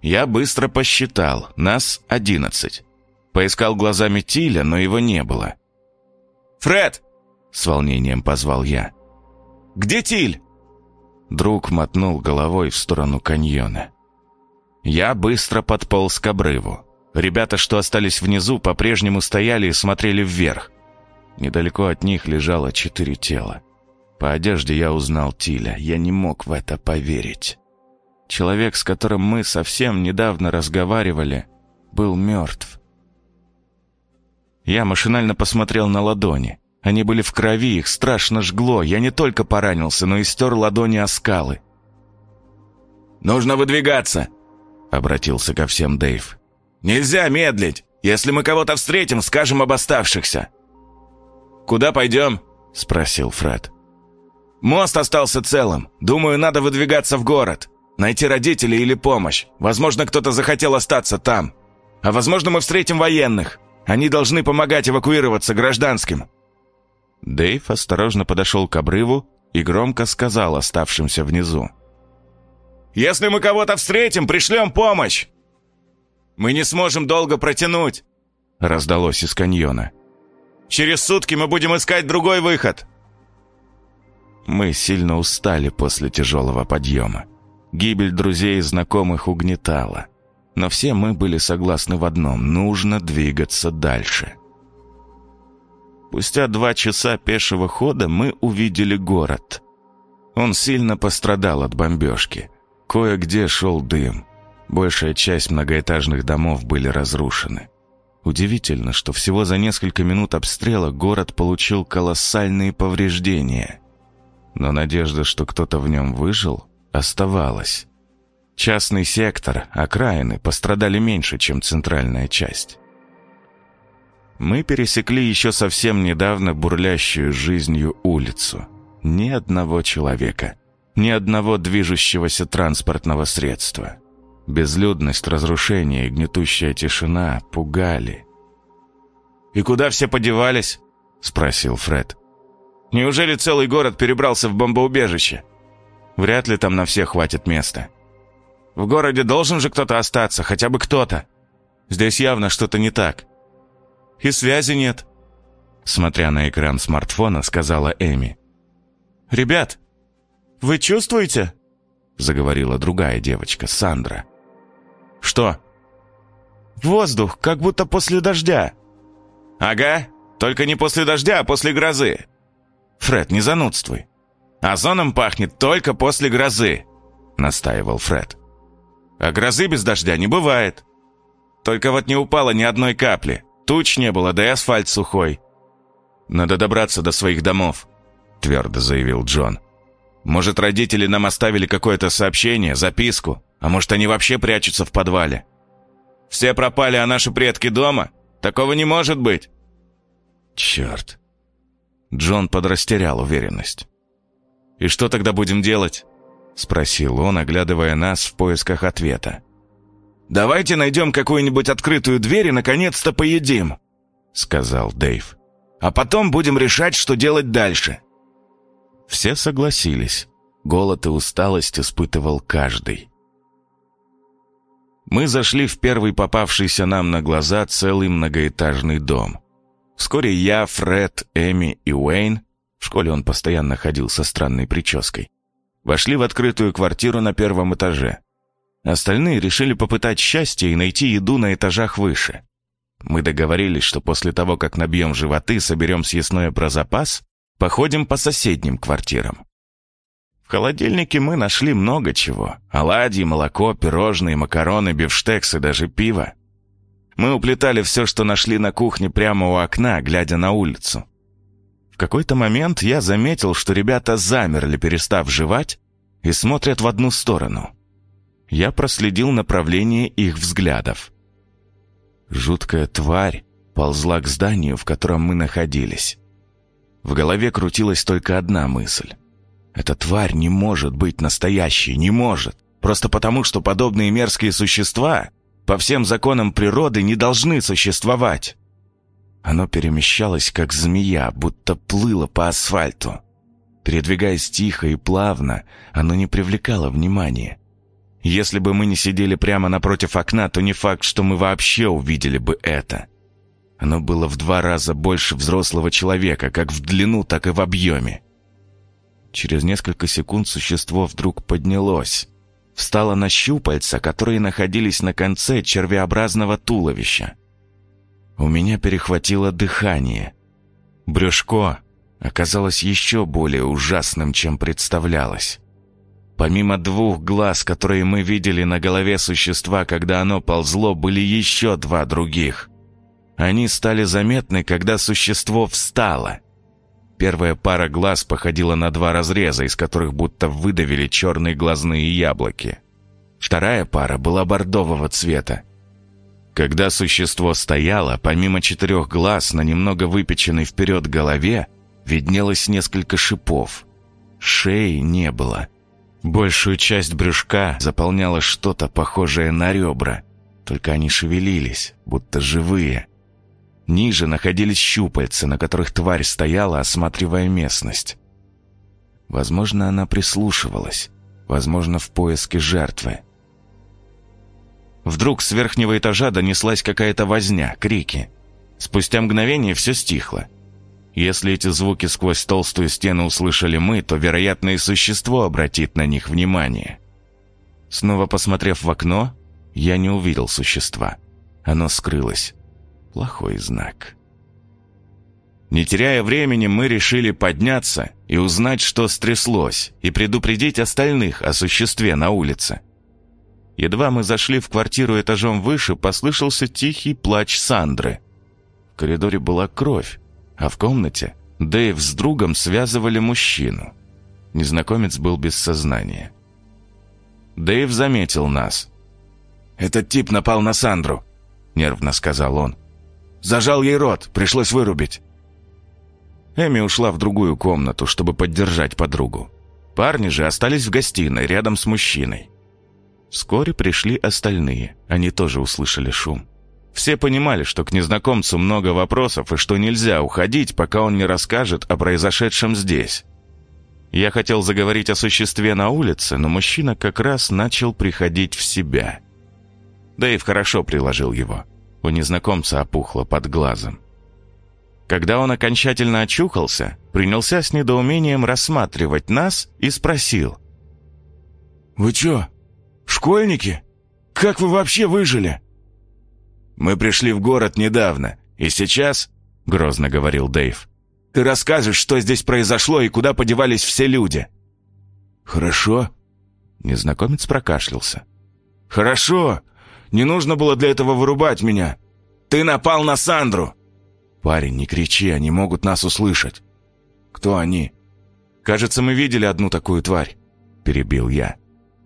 Я быстро посчитал, нас одиннадцать. Поискал глазами Тиля, но его не было. «Фред!» — с волнением позвал я. «Где Тиль?» Друг мотнул головой в сторону каньона. Я быстро подполз к обрыву. Ребята, что остались внизу, по-прежнему стояли и смотрели вверх. Недалеко от них лежало четыре тела. По одежде я узнал Тиля. Я не мог в это поверить. Человек, с которым мы совсем недавно разговаривали, был мертв. Я машинально посмотрел на ладони. Они были в крови, их страшно жгло. Я не только поранился, но и стер ладони о скалы. «Нужно выдвигаться!» — обратился ко всем Дэйв. «Нельзя медлить! Если мы кого-то встретим, скажем об оставшихся!» «Куда пойдем?» — спросил Фред. «Мост остался целым. Думаю, надо выдвигаться в город. Найти родителей или помощь. Возможно, кто-то захотел остаться там. А возможно, мы встретим военных. Они должны помогать эвакуироваться гражданским. Дэйв осторожно подошел к обрыву и громко сказал оставшимся внизу. «Если мы кого-то встретим, пришлем помощь!» «Мы не сможем долго протянуть!» раздалось из каньона. «Через сутки мы будем искать другой выход!» Мы сильно устали после тяжелого подъема. Гибель друзей и знакомых угнетала. Но все мы были согласны в одном – нужно двигаться дальше. Спустя два часа пешего хода мы увидели город. Он сильно пострадал от бомбежки. Кое-где шел дым. Большая часть многоэтажных домов были разрушены. Удивительно, что всего за несколько минут обстрела город получил колоссальные повреждения. Но надежда, что кто-то в нем выжил, оставалась. Частный сектор, окраины пострадали меньше, чем центральная часть. Мы пересекли еще совсем недавно бурлящую жизнью улицу. Ни одного человека, ни одного движущегося транспортного средства. Безлюдность, разрушение и гнетущая тишина пугали. «И куда все подевались?» — спросил Фред. «Неужели целый город перебрался в бомбоубежище? Вряд ли там на всех хватит места. В городе должен же кто-то остаться, хотя бы кто-то. Здесь явно что-то не так и связи нет», смотря на экран смартфона, сказала Эми. «Ребят, вы чувствуете?» заговорила другая девочка, Сандра. «Что?» «Воздух, как будто после дождя». «Ага, только не после дождя, а после грозы». «Фред, не занудствуй. Озоном пахнет только после грозы», настаивал Фред. «А грозы без дождя не бывает. Только вот не упало ни одной капли. Туч не было, да и асфальт сухой. Надо добраться до своих домов, твердо заявил Джон. Может, родители нам оставили какое-то сообщение, записку, а может, они вообще прячутся в подвале. Все пропали, а наши предки дома? Такого не может быть. Черт. Джон подрастерял уверенность. «И что тогда будем делать?» — спросил он, оглядывая нас в поисках ответа. «Давайте найдем какую-нибудь открытую дверь и, наконец-то, поедим», — сказал Дэйв. «А потом будем решать, что делать дальше». Все согласились. Голод и усталость испытывал каждый. Мы зашли в первый попавшийся нам на глаза целый многоэтажный дом. Вскоре я, Фред, Эми и Уэйн, в школе он постоянно ходил со странной прической, вошли в открытую квартиру на первом этаже. Остальные решили попытать счастье и найти еду на этажах выше. Мы договорились, что после того, как набьем животы, соберем съестное про запас, походим по соседним квартирам. В холодильнике мы нашли много чего. Оладьи, молоко, пирожные, макароны, бифштекс и даже пиво. Мы уплетали все, что нашли на кухне прямо у окна, глядя на улицу. В какой-то момент я заметил, что ребята замерли, перестав жевать, и смотрят в одну сторону. Я проследил направление их взглядов. Жуткая тварь ползла к зданию, в котором мы находились. В голове крутилась только одна мысль. Эта тварь не может быть настоящей, не может. Просто потому, что подобные мерзкие существа по всем законам природы не должны существовать. Оно перемещалось, как змея, будто плыло по асфальту. Передвигаясь тихо и плавно, оно не привлекало внимания. Если бы мы не сидели прямо напротив окна, то не факт, что мы вообще увидели бы это. Оно было в два раза больше взрослого человека, как в длину, так и в объеме. Через несколько секунд существо вдруг поднялось встала на щупальца, которые находились на конце червеобразного туловища. У меня перехватило дыхание. Брюшко оказалось еще более ужасным, чем представлялось. Помимо двух глаз, которые мы видели на голове существа, когда оно ползло, были еще два других. Они стали заметны, когда существо встало. Первая пара глаз походила на два разреза, из которых будто выдавили черные глазные яблоки. Вторая пара была бордового цвета. Когда существо стояло, помимо четырех глаз на немного выпеченной вперед голове, виднелось несколько шипов. Шеи не было. Большую часть брюшка заполняло что-то похожее на ребра, только они шевелились, будто живые – Ниже находились щупальца, на которых тварь стояла, осматривая местность. Возможно, она прислушивалась, возможно, в поиске жертвы. Вдруг с верхнего этажа донеслась какая-то возня, крики. Спустя мгновение все стихло. Если эти звуки сквозь толстую стену услышали мы, то, вероятно, и существо обратит на них внимание. Снова посмотрев в окно, я не увидел существа. Оно скрылось плохой знак. Не теряя времени, мы решили подняться и узнать, что стряслось, и предупредить остальных о существе на улице. Едва мы зашли в квартиру этажом выше, послышался тихий плач Сандры. В коридоре была кровь, а в комнате Дэйв с другом связывали мужчину. Незнакомец был без сознания. Дэйв заметил нас. «Этот тип напал на Сандру», — нервно сказал он. Зажал ей рот, пришлось вырубить. Эми ушла в другую комнату, чтобы поддержать подругу. Парни же остались в гостиной, рядом с мужчиной. Вскоре пришли остальные, они тоже услышали шум. Все понимали, что к незнакомцу много вопросов и что нельзя уходить, пока он не расскажет о произошедшем здесь. Я хотел заговорить о существе на улице, но мужчина как раз начал приходить в себя. Дэйв хорошо приложил его. У незнакомца опухло под глазом. Когда он окончательно очухался, принялся с недоумением рассматривать нас и спросил. «Вы чё, школьники? Как вы вообще выжили?» «Мы пришли в город недавно, и сейчас...» — грозно говорил Дэйв. «Ты расскажешь, что здесь произошло и куда подевались все люди». «Хорошо». Незнакомец прокашлялся. «Хорошо. Не нужно было для этого вырубать меня. Ты напал на Сандру!» «Парень, не кричи, они могут нас услышать». «Кто они?» «Кажется, мы видели одну такую тварь», — перебил я.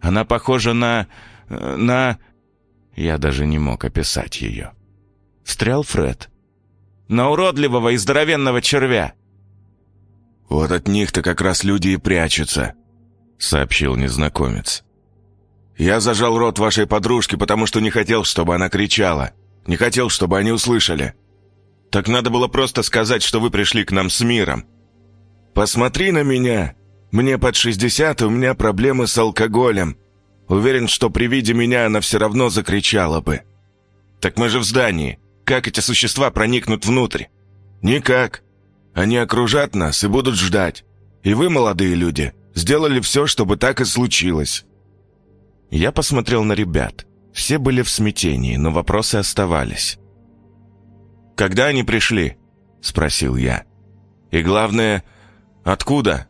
«Она похожа на... на...» Я даже не мог описать ее. Встрял Фред. «На уродливого и здоровенного червя!» «Вот от них-то как раз люди и прячутся», — сообщил незнакомец. Я зажал рот вашей подружки, потому что не хотел, чтобы она кричала. Не хотел, чтобы они услышали. Так надо было просто сказать, что вы пришли к нам с миром. Посмотри на меня. Мне под 60, и у меня проблемы с алкоголем. Уверен, что при виде меня она все равно закричала бы. Так мы же в здании. Как эти существа проникнут внутрь? Никак. Они окружат нас и будут ждать. И вы, молодые люди, сделали все, чтобы так и случилось. Я посмотрел на ребят. Все были в смятении, но вопросы оставались. «Когда они пришли?» — спросил я. «И главное, откуда?»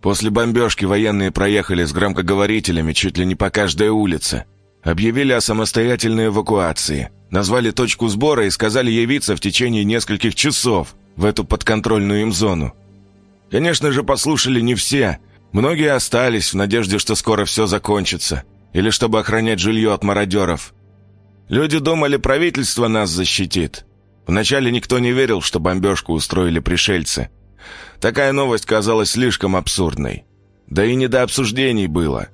После бомбежки военные проехали с громкоговорителями чуть ли не по каждой улице. Объявили о самостоятельной эвакуации. Назвали точку сбора и сказали явиться в течение нескольких часов в эту подконтрольную им зону. Конечно же, послушали не все. Многие остались в надежде, что скоро все закончится. Или чтобы охранять жилье от мародеров. Люди думали, правительство нас защитит. Вначале никто не верил, что бомбежку устроили пришельцы. Такая новость казалась слишком абсурдной. Да и не до обсуждений было.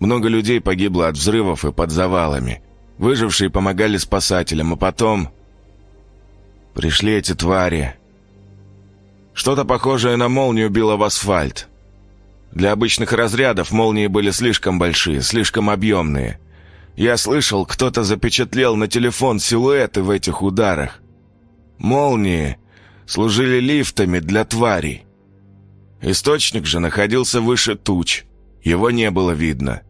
Много людей погибло от взрывов и под завалами. Выжившие помогали спасателям, а потом... Пришли эти твари. Что-то похожее на молнию било в асфальт. Для обычных разрядов молнии были слишком большие, слишком объемные. Я слышал, кто-то запечатлел на телефон силуэты в этих ударах. Молнии служили лифтами для тварей. Источник же находился выше туч. Его не было видно.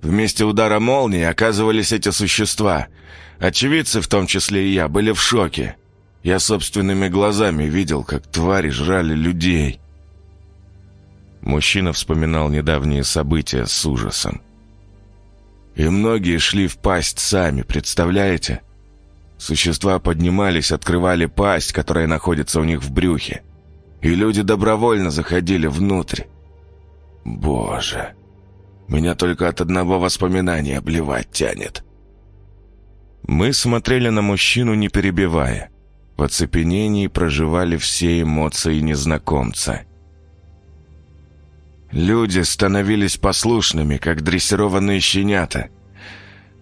В месте удара молнии оказывались эти существа. Очевидцы, в том числе и я, были в шоке. Я собственными глазами видел, как твари жрали людей. Мужчина вспоминал недавние события с ужасом. И многие шли в пасть сами, представляете? Существа поднимались, открывали пасть, которая находится у них в брюхе. И люди добровольно заходили внутрь. Боже, меня только от одного воспоминания обливать тянет. Мы смотрели на мужчину, не перебивая. В оцепенении проживали все эмоции незнакомца. Люди становились послушными, как дрессированные щенята —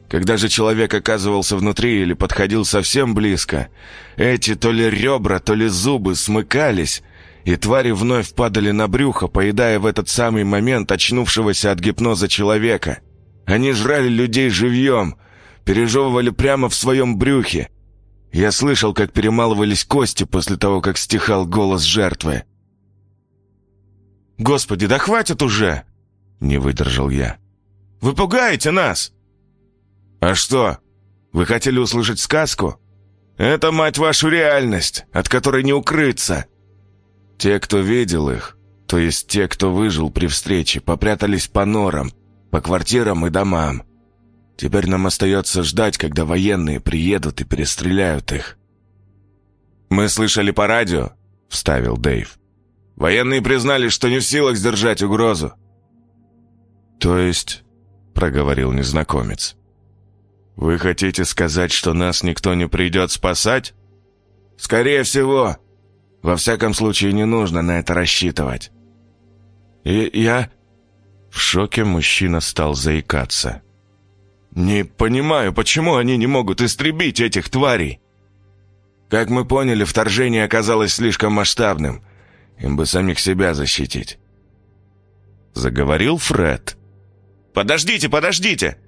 когда же человек оказывался внутри или подходил совсем близко, эти то ли ребра, то ли зубы смыкались, и твари вновь падали на брюхо, поедая в этот самый момент очнувшегося от гипноза человека. Они жрали людей живьем, пережевывали прямо в своем брюхе. Я слышал, как перемалывались кости после того, как стихал голос жертвы. «Господи, да хватит уже!» — не выдержал я. «Вы пугаете нас!» «А что, вы хотели услышать сказку? Это, мать вашу, реальность, от которой не укрыться!» Те, кто видел их, то есть те, кто выжил при встрече, попрятались по норам, по квартирам и домам. Теперь нам остается ждать, когда военные приедут и перестреляют их. «Мы слышали по радио», — вставил Дэйв. «Военные признали, что не в силах сдержать угрозу». «То есть», — проговорил незнакомец, «Вы хотите сказать, что нас никто не придет спасать?» «Скорее всего. Во всяком случае, не нужно на это рассчитывать». «И я...» В шоке мужчина стал заикаться. «Не понимаю, почему они не могут истребить этих тварей?» Как мы поняли, вторжение оказалось слишком масштабным. Им бы самих себя защитить. Заговорил Фред. «Подождите, подождите!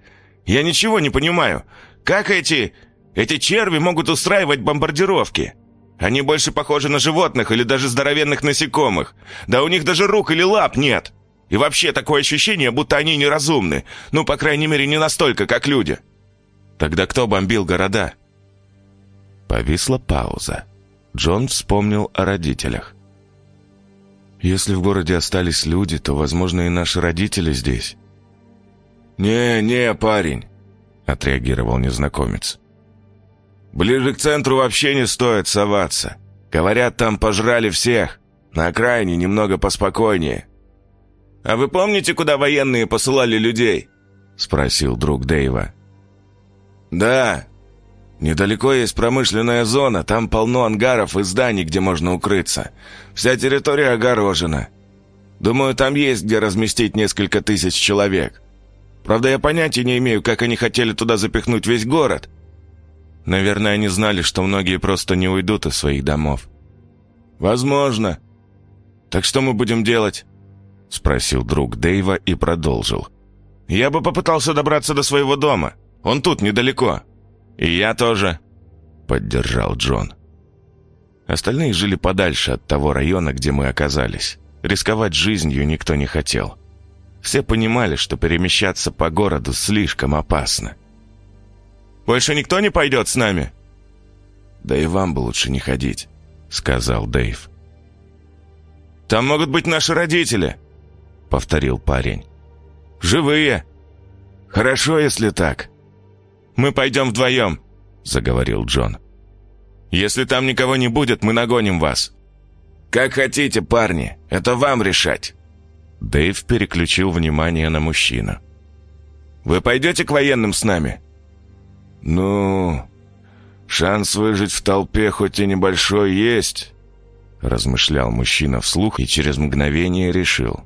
Я ничего не понимаю. Как эти... эти черви могут устраивать бомбардировки? Они больше похожи на животных или даже здоровенных насекомых. Да у них даже рук или лап нет. И вообще такое ощущение, будто они неразумны. Ну, по крайней мере, не настолько, как люди. Тогда кто бомбил города? Повисла пауза. Джон вспомнил о родителях. Если в городе остались люди, то, возможно, и наши родители здесь. «Не, не, парень», — отреагировал незнакомец. «Ближе к центру вообще не стоит соваться. Говорят, там пожрали всех. На окраине немного поспокойнее». «А вы помните, куда военные посылали людей?» — спросил друг Дэйва. «Да. Недалеко есть промышленная зона, там полно ангаров и зданий, где можно укрыться. Вся территория огорожена. Думаю, там есть где разместить несколько тысяч человек». Правда, я понятия не имею, как они хотели туда запихнуть весь город. Наверное, они знали, что многие просто не уйдут из своих домов. Возможно. Так что мы будем делать? Спросил друг Дэйва и продолжил. Я бы попытался добраться до своего дома. Он тут, недалеко. И я тоже. Поддержал Джон. Остальные жили подальше от того района, где мы оказались. Рисковать жизнью никто не хотел. Все понимали, что перемещаться по городу слишком опасно. «Больше никто не пойдет с нами?» «Да и вам бы лучше не ходить», — сказал Дэйв. «Там могут быть наши родители», — повторил парень. «Живые». «Хорошо, если так». «Мы пойдем вдвоем», — заговорил Джон. Если там никого не будет, мы нагоним вас». «Как хотите, парни, это вам решать». Дэйв переключил внимание на мужчину. «Вы пойдете к военным с нами?» «Ну, шанс выжить в толпе хоть и небольшой есть», размышлял мужчина вслух и через мгновение решил.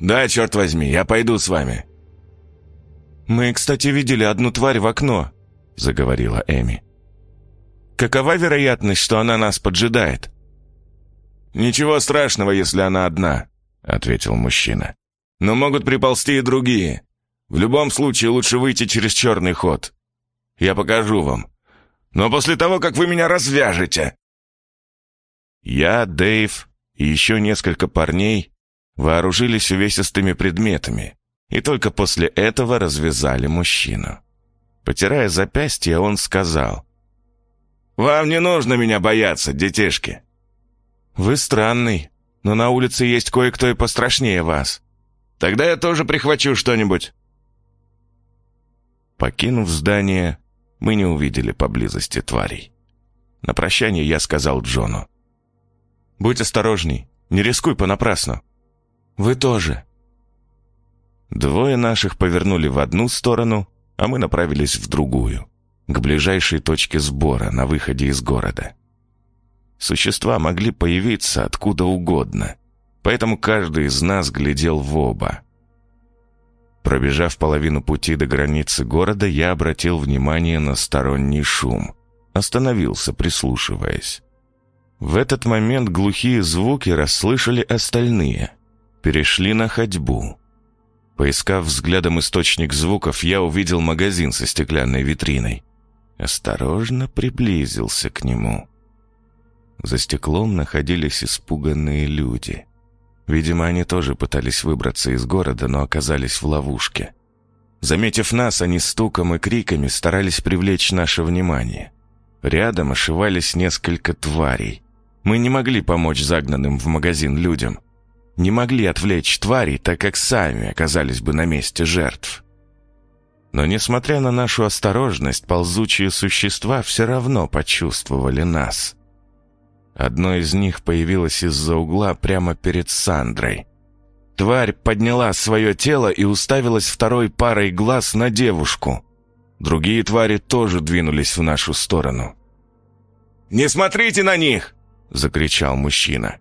«Да, черт возьми, я пойду с вами». «Мы, кстати, видели одну тварь в окно», — заговорила Эми. Какова вероятность, что она нас поджидает?» «Ничего страшного, если она одна», — ответил мужчина. «Но могут приползти и другие. В любом случае лучше выйти через черный ход. Я покажу вам. Но после того, как вы меня развяжете». Я, Дэйв и еще несколько парней вооружились увесистыми предметами и только после этого развязали мужчину. Потирая запястье, он сказал, «Вам не нужно меня бояться, детишки». «Вы странный, но на улице есть кое-кто и пострашнее вас. Тогда я тоже прихвачу что-нибудь». Покинув здание, мы не увидели поблизости тварей. На прощание я сказал Джону. «Будь осторожней, не рискуй понапрасну». «Вы тоже». Двое наших повернули в одну сторону, а мы направились в другую к ближайшей точке сбора на выходе из города. Существа могли появиться откуда угодно, поэтому каждый из нас глядел в оба. Пробежав половину пути до границы города, я обратил внимание на сторонний шум. Остановился, прислушиваясь. В этот момент глухие звуки расслышали остальные. Перешли на ходьбу. Поискав взглядом источник звуков, я увидел магазин со стеклянной витриной осторожно приблизился к нему. За стеклом находились испуганные люди. Видимо, они тоже пытались выбраться из города, но оказались в ловушке. Заметив нас, они стуком и криками старались привлечь наше внимание. Рядом ошивались несколько тварей. Мы не могли помочь загнанным в магазин людям. Не могли отвлечь тварей, так как сами оказались бы на месте жертв. Но, несмотря на нашу осторожность, ползучие существа все равно почувствовали нас. Одно из них появилось из-за угла прямо перед Сандрой. Тварь подняла свое тело и уставилась второй парой глаз на девушку. Другие твари тоже двинулись в нашу сторону. «Не смотрите на них!» — закричал мужчина.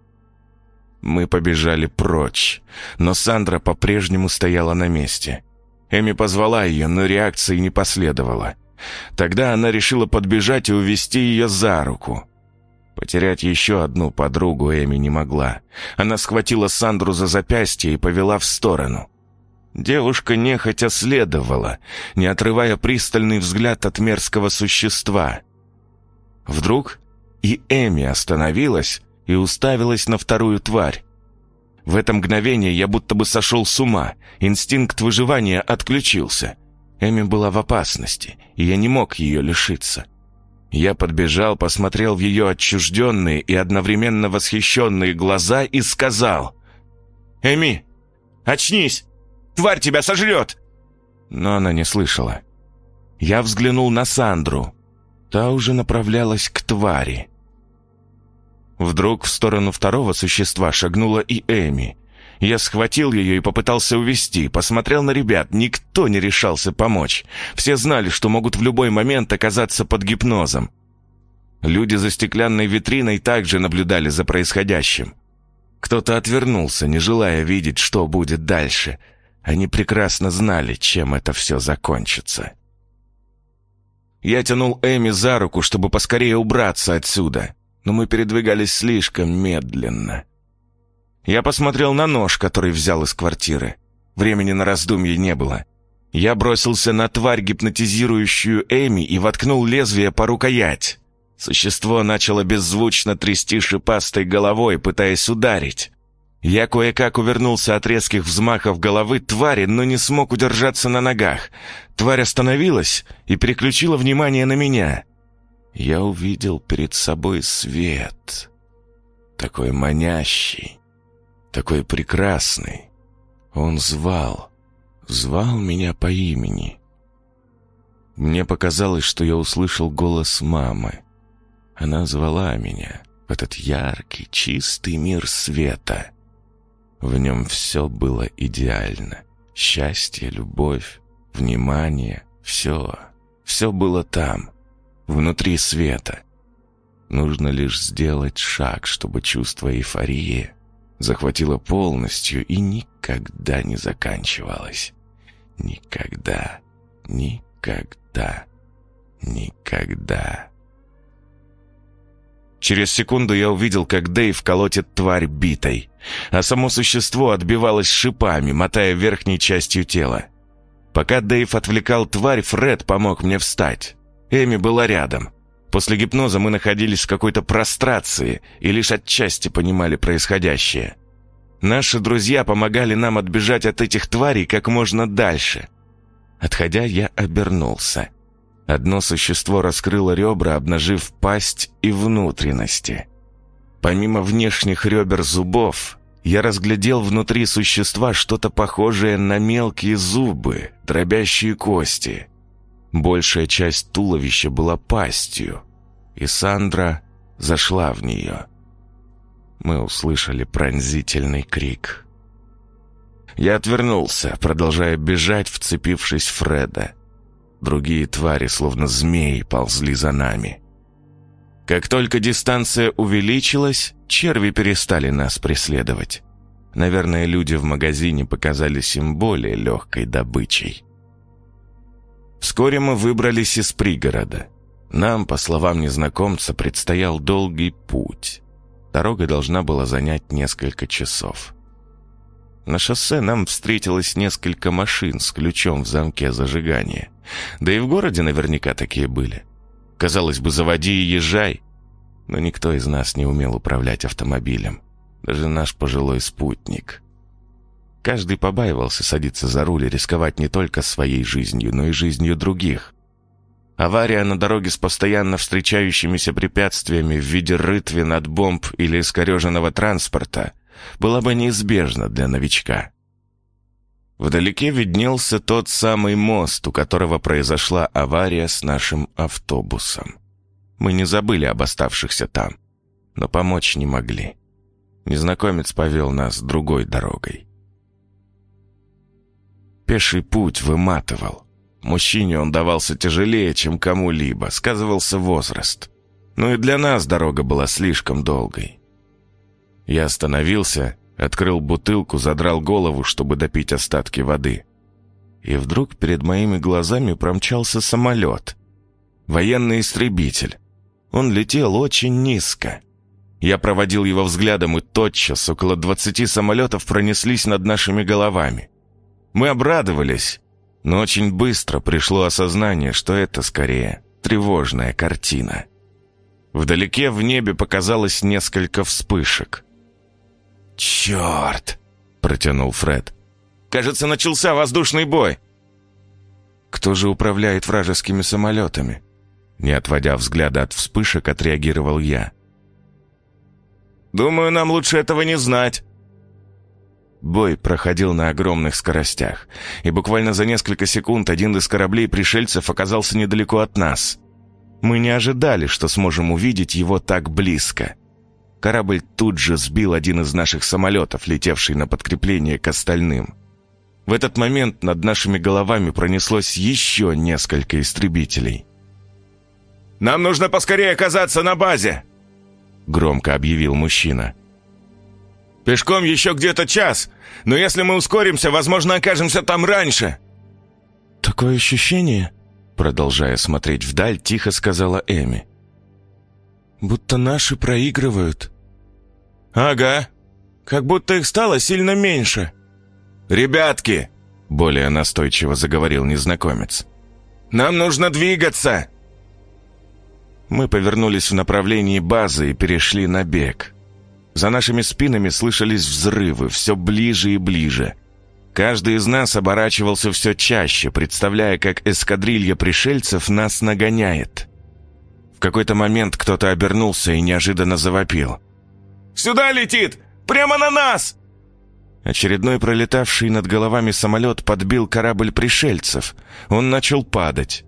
Мы побежали прочь, но Сандра по-прежнему стояла на месте — Эми позвала ее, но реакции не последовало. Тогда она решила подбежать и увести ее за руку. Потерять еще одну подругу Эми не могла. Она схватила Сандру за запястье и повела в сторону. Девушка нехотя следовала, не отрывая пристальный взгляд от мерзкого существа. Вдруг и Эми остановилась и уставилась на вторую тварь. В это мгновение я будто бы сошел с ума. Инстинкт выживания отключился. Эми была в опасности, и я не мог ее лишиться. Я подбежал, посмотрел в ее отчужденные и одновременно восхищенные глаза и сказал «Эми, очнись! Тварь тебя сожрет!» Но она не слышала. Я взглянул на Сандру. Та уже направлялась к твари. Вдруг в сторону второго существа шагнула и Эми. Я схватил ее и попытался увести, посмотрел на ребят, никто не решался помочь. Все знали, что могут в любой момент оказаться под гипнозом. Люди за стеклянной витриной также наблюдали за происходящим. Кто-то отвернулся, не желая видеть, что будет дальше. Они прекрасно знали, чем это все закончится. Я тянул Эми за руку, чтобы поскорее убраться отсюда но мы передвигались слишком медленно. Я посмотрел на нож, который взял из квартиры. Времени на раздумье не было. Я бросился на тварь, гипнотизирующую Эми, и воткнул лезвие по рукоять. Существо начало беззвучно трясти шипастой головой, пытаясь ударить. Я кое-как увернулся от резких взмахов головы твари, но не смог удержаться на ногах. Тварь остановилась и переключила внимание на меня. Я увидел перед собой свет. Такой манящий, такой прекрасный. Он звал, звал меня по имени. Мне показалось, что я услышал голос мамы. Она звала меня в этот яркий, чистый мир света — в нем все было идеально. Счастье, любовь, внимание, все. Все было там, внутри света. Нужно лишь сделать шаг, чтобы чувство эйфории захватило полностью и никогда не заканчивалось. Никогда, никогда, никогда. Через секунду я увидел, как Дэйв колотит тварь битой, а само существо отбивалось шипами, мотая верхней частью тела. Пока Дэйв отвлекал тварь, Фред помог мне встать. Эми была рядом. После гипноза мы находились в какой-то прострации и лишь отчасти понимали происходящее. Наши друзья помогали нам отбежать от этих тварей как можно дальше. Отходя, я обернулся. Одно существо раскрыло ребра, обнажив пасть и внутренности. Помимо внешних ребер зубов, я разглядел внутри существа что-то похожее на мелкие зубы, дробящие кости. Большая часть туловища была пастью, и Сандра зашла в нее. Мы услышали пронзительный крик. Я отвернулся, продолжая бежать, вцепившись Фреда. Другие твари, словно змеи, ползли за нами. Как только дистанция увеличилась, черви перестали нас преследовать. Наверное, люди в магазине показались им более легкой добычей. Вскоре мы выбрались из пригорода. Нам, по словам незнакомца, предстоял долгий путь. Дорога должна была занять несколько часов. На шоссе нам встретилось несколько машин с ключом в замке зажигания. Да и в городе наверняка такие были. Казалось бы, заводи и езжай. Но никто из нас не умел управлять автомобилем. Даже наш пожилой спутник. Каждый побаивался садиться за руль и рисковать не только своей жизнью, но и жизнью других. Авария на дороге с постоянно встречающимися препятствиями в виде рытвин от бомб или искореженного транспорта – была бы неизбежна для новичка. Вдалеке виднелся тот самый мост, у которого произошла авария с нашим автобусом. Мы не забыли об оставшихся там, но помочь не могли. Незнакомец повел нас другой дорогой. Пеший путь выматывал. Мужчине он давался тяжелее, чем кому-либо, сказывался возраст. Ну и для нас дорога была слишком долгой. Я остановился, открыл бутылку, задрал голову, чтобы допить остатки воды. И вдруг перед моими глазами промчался самолет. Военный истребитель. Он летел очень низко. Я проводил его взглядом, и тотчас около двадцати самолетов пронеслись над нашими головами. Мы обрадовались, но очень быстро пришло осознание, что это скорее тревожная картина. Вдалеке в небе показалось несколько вспышек. «Черт!» — протянул Фред. «Кажется, начался воздушный бой!» «Кто же управляет вражескими самолетами?» Не отводя взгляда от вспышек, отреагировал я. «Думаю, нам лучше этого не знать». Бой проходил на огромных скоростях, и буквально за несколько секунд один из кораблей пришельцев оказался недалеко от нас. Мы не ожидали, что сможем увидеть его так близко. Корабль тут же сбил один из наших самолетов, летевший на подкрепление к остальным. В этот момент над нашими головами пронеслось еще несколько истребителей. «Нам нужно поскорее оказаться на базе!» Громко объявил мужчина. «Пешком еще где-то час, но если мы ускоримся, возможно, окажемся там раньше!» «Такое ощущение?» Продолжая смотреть вдаль, тихо сказала Эми. «Будто наши проигрывают». «Ага. Как будто их стало сильно меньше». «Ребятки!» — более настойчиво заговорил незнакомец. «Нам нужно двигаться!» Мы повернулись в направлении базы и перешли на бег. За нашими спинами слышались взрывы, все ближе и ближе. Каждый из нас оборачивался все чаще, представляя, как эскадрилья пришельцев нас нагоняет. В какой-то момент кто-то обернулся и неожиданно завопил. «Сюда летит! Прямо на нас!» Очередной пролетавший над головами самолет подбил корабль пришельцев. Он начал падать.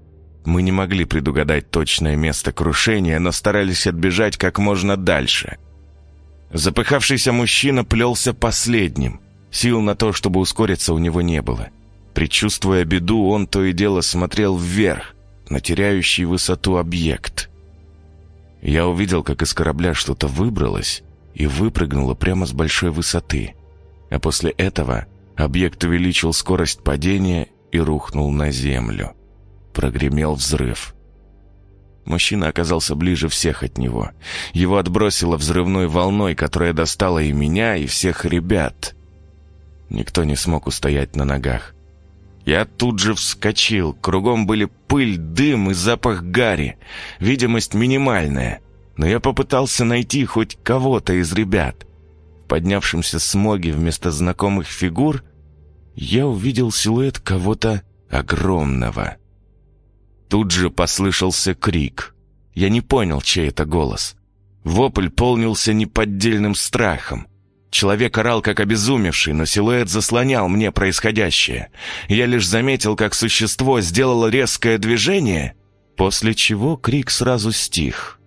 Мы не могли предугадать точное место крушения, но старались отбежать как можно дальше. Запыхавшийся мужчина плелся последним. Сил на то, чтобы ускориться, у него не было. Предчувствуя беду, он то и дело смотрел вверх, на теряющий высоту объект. Я увидел, как из корабля что-то выбралось и выпрыгнуло прямо с большой высоты. А после этого объект увеличил скорость падения и рухнул на землю. Прогремел взрыв. Мужчина оказался ближе всех от него. Его отбросило взрывной волной, которая достала и меня, и всех ребят. Никто не смог устоять на ногах. Я тут же вскочил. Кругом были пыль, дым и запах гари. Видимость минимальная. Но я попытался найти хоть кого-то из ребят. В поднявшемся смоге вместо знакомых фигур я увидел силуэт кого-то огромного. Тут же послышался крик. Я не понял, чей это голос. Вопль полнился неподдельным страхом. Человек орал как обезумевший, но силуэт заслонял мне происходящее. Я лишь заметил, как существо сделало резкое движение, после чего крик сразу стих.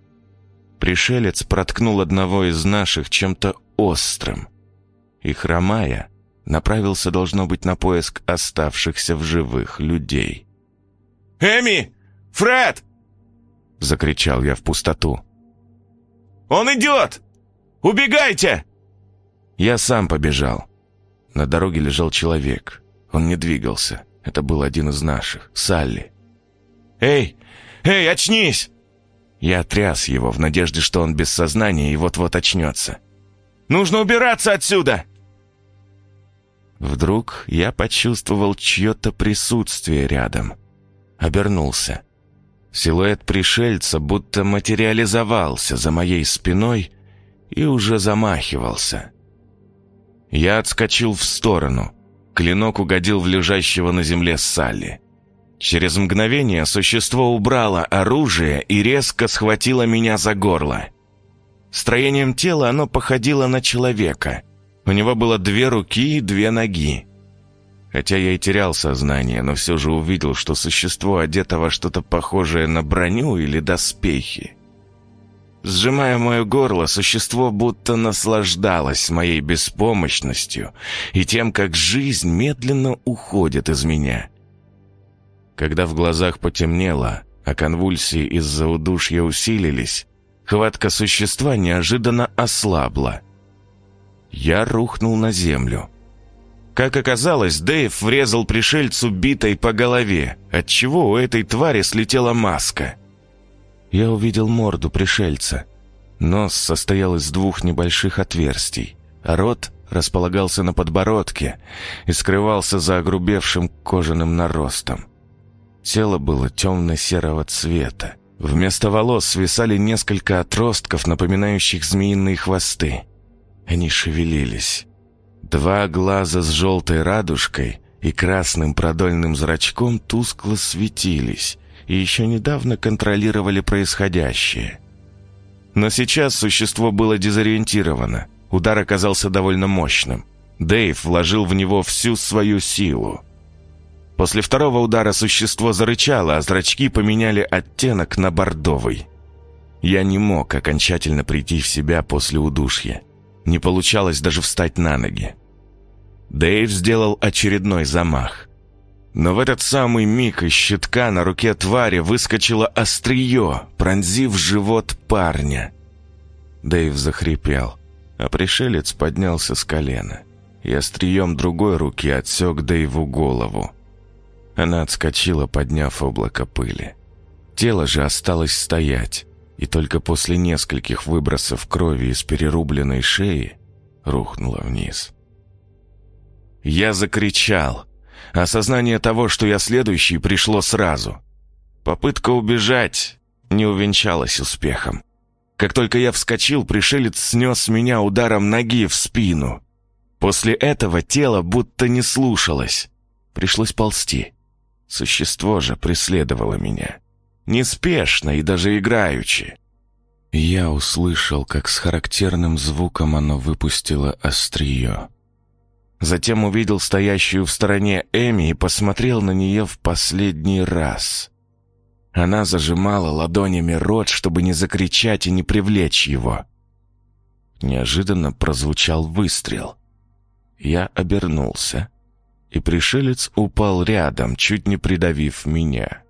Пришелец проткнул одного из наших чем-то острым. И, хромая, направился, должно быть, на поиск оставшихся в живых людей. «Эми! Фред!» — закричал я в пустоту. «Он идет! Убегайте!» Я сам побежал. На дороге лежал человек. Он не двигался. Это был один из наших, Салли. «Эй! Эй, очнись!» Я тряс его в надежде, что он без сознания и вот-вот очнется. «Нужно убираться отсюда!» Вдруг я почувствовал чье-то присутствие рядом. Обернулся. Силуэт пришельца будто материализовался за моей спиной и уже замахивался. Я отскочил в сторону. Клинок угодил в лежащего на земле Салли. Через мгновение существо убрало оружие и резко схватило меня за горло. Строением тела оно походило на человека. У него было две руки и две ноги. Хотя я и терял сознание, но все же увидел, что существо одето во что-то похожее на броню или доспехи. Сжимая мое горло, существо будто наслаждалось моей беспомощностью и тем, как жизнь медленно уходит из меня. Когда в глазах потемнело, а конвульсии из-за удушья усилились, хватка существа неожиданно ослабла. Я рухнул на землю. Как оказалось, Дэйв врезал пришельцу битой по голове, отчего у этой твари слетела маска — я увидел морду пришельца. Нос состоял из двух небольших отверстий, а рот располагался на подбородке и скрывался за огрубевшим кожаным наростом. Тело было темно-серого цвета. Вместо волос свисали несколько отростков, напоминающих змеиные хвосты. Они шевелились. Два глаза с желтой радужкой и красным продольным зрачком тускло светились, и еще недавно контролировали происходящее. Но сейчас существо было дезориентировано. Удар оказался довольно мощным. Дэйв вложил в него всю свою силу. После второго удара существо зарычало, а зрачки поменяли оттенок на бордовый. Я не мог окончательно прийти в себя после удушья. Не получалось даже встать на ноги. Дэйв сделал очередной замах. Но в этот самый миг из щитка на руке твари выскочило острие, пронзив живот парня. Дэйв захрипел, а пришелец поднялся с колена и острием другой руки отсек Дэйву голову. Она отскочила, подняв облако пыли. Тело же осталось стоять, и только после нескольких выбросов крови из перерубленной шеи рухнуло вниз. Я закричал — Осознание того, что я следующий, пришло сразу. Попытка убежать не увенчалось успехом. Как только я вскочил, пришелец снес меня ударом ноги в спину. После этого тело будто не слушалось. Пришлось ползти. Существо же преследовало меня. Неспешно и даже играючи. Я услышал, как с характерным звуком оно выпустило острие. Затем увидел стоящую в стороне Эми и посмотрел на нее в последний раз. Она зажимала ладонями рот, чтобы не закричать и не привлечь его. Неожиданно прозвучал выстрел. Я обернулся, и пришелец упал рядом, чуть не придавив меня.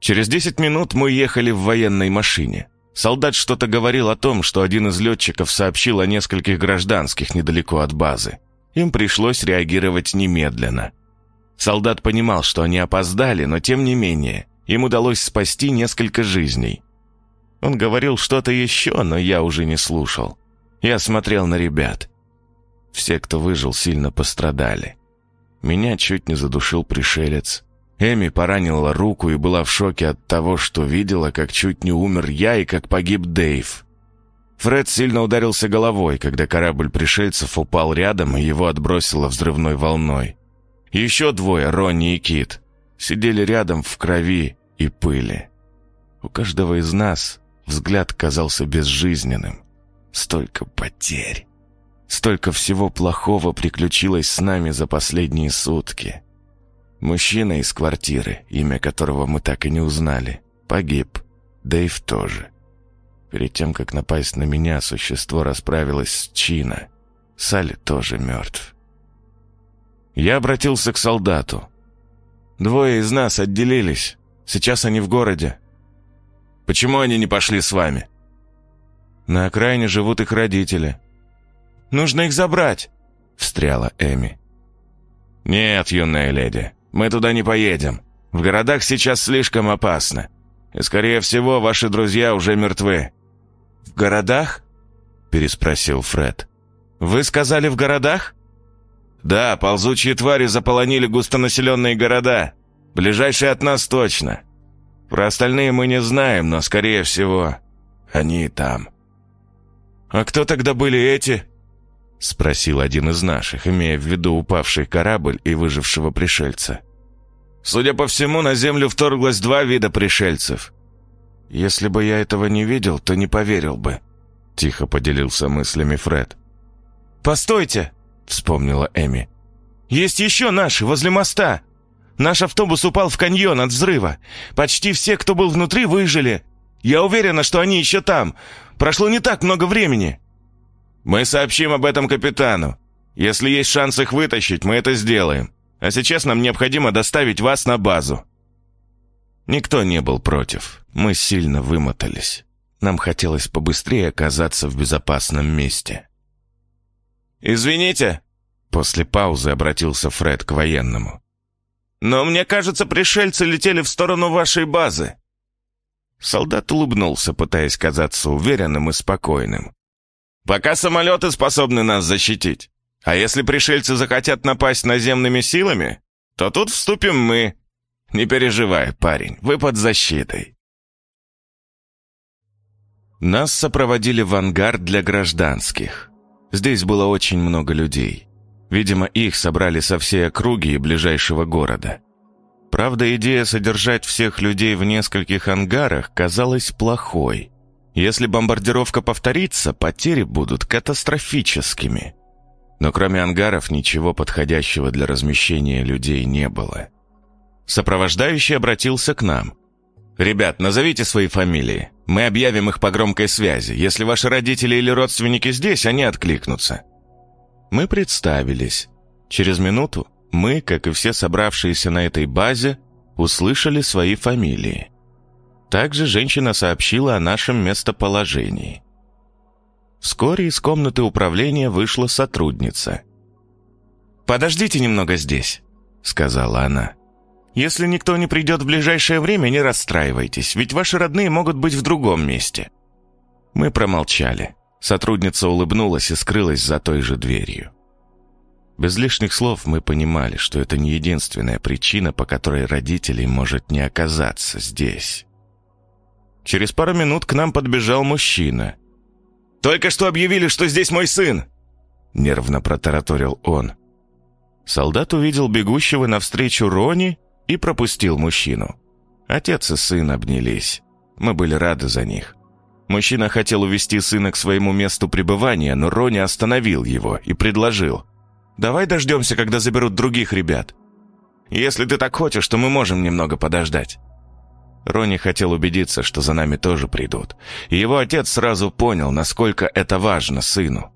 Через десять минут мы ехали в военной машине. Солдат что-то говорил о том, что один из летчиков сообщил о нескольких гражданских недалеко от базы. Им пришлось реагировать немедленно. Солдат понимал, что они опоздали, но тем не менее, им удалось спасти несколько жизней. Он говорил что-то еще, но я уже не слушал. Я смотрел на ребят. Все, кто выжил, сильно пострадали. Меня чуть не задушил пришелец. Эми поранила руку и была в шоке от того, что видела, как чуть не умер я и как погиб Дэйв. Фред сильно ударился головой, когда корабль пришельцев упал рядом и его отбросило взрывной волной. Еще двое, Ронни и Кит, сидели рядом в крови и пыли. У каждого из нас взгляд казался безжизненным. Столько потерь. Столько всего плохого приключилось с нами за последние сутки. Мужчина из квартиры, имя которого мы так и не узнали, погиб. Дэйв тоже. Перед тем, как напасть на меня, существо расправилось с Чина. Салли тоже мертв. Я обратился к солдату. Двое из нас отделились. Сейчас они в городе. Почему они не пошли с вами? На окраине живут их родители. Нужно их забрать, встряла Эми. Нет, юная леди, мы туда не поедем. В городах сейчас слишком опасно. И, скорее всего, ваши друзья уже мертвы. В городах? переспросил Фред. Вы сказали в городах? «Да, ползучие твари заполонили густонаселенные города. Ближайшие от нас точно. Про остальные мы не знаем, но, скорее всего, они там». «А кто тогда были эти?» — спросил один из наших, имея в виду упавший корабль и выжившего пришельца. «Судя по всему, на Землю вторглось два вида пришельцев. Если бы я этого не видел, то не поверил бы», — тихо поделился мыслями Фред. «Постойте!» вспомнила Эми. «Есть еще наши, возле моста. Наш автобус упал в каньон от взрыва. Почти все, кто был внутри, выжили. Я уверена, что они еще там. Прошло не так много времени». «Мы сообщим об этом капитану. Если есть шанс их вытащить, мы это сделаем. А сейчас нам необходимо доставить вас на базу». Никто не был против. Мы сильно вымотались. Нам хотелось побыстрее оказаться в безопасном месте. «Извините», — после паузы обратился Фред к военному. «Но мне кажется, пришельцы летели в сторону вашей базы». Солдат улыбнулся, пытаясь казаться уверенным и спокойным. «Пока самолеты способны нас защитить. А если пришельцы захотят напасть наземными силами, то тут вступим мы. Не переживай, парень, вы под защитой». Нас сопроводили в ангар для гражданских. Здесь было очень много людей. Видимо, их собрали со всей округи и ближайшего города. Правда, идея содержать всех людей в нескольких ангарах казалась плохой. Если бомбардировка повторится, потери будут катастрофическими. Но кроме ангаров ничего подходящего для размещения людей не было. Сопровождающий обратился к нам – «Ребят, назовите свои фамилии. Мы объявим их по громкой связи. Если ваши родители или родственники здесь, они откликнутся». Мы представились. Через минуту мы, как и все собравшиеся на этой базе, услышали свои фамилии. Также женщина сообщила о нашем местоположении. Вскоре из комнаты управления вышла сотрудница. «Подождите немного здесь», — сказала она. Если никто не придет в ближайшее время, не расстраивайтесь, ведь ваши родные могут быть в другом месте». Мы промолчали. Сотрудница улыбнулась и скрылась за той же дверью. Без лишних слов мы понимали, что это не единственная причина, по которой родителей может не оказаться здесь. Через пару минут к нам подбежал мужчина. «Только что объявили, что здесь мой сын!» Нервно протараторил он. Солдат увидел бегущего навстречу Рони и пропустил мужчину. Отец и сын обнялись. Мы были рады за них. Мужчина хотел увести сына к своему месту пребывания, но Рони остановил его и предложил. «Давай дождемся, когда заберут других ребят. Если ты так хочешь, то мы можем немного подождать». Рони хотел убедиться, что за нами тоже придут. И его отец сразу понял, насколько это важно сыну.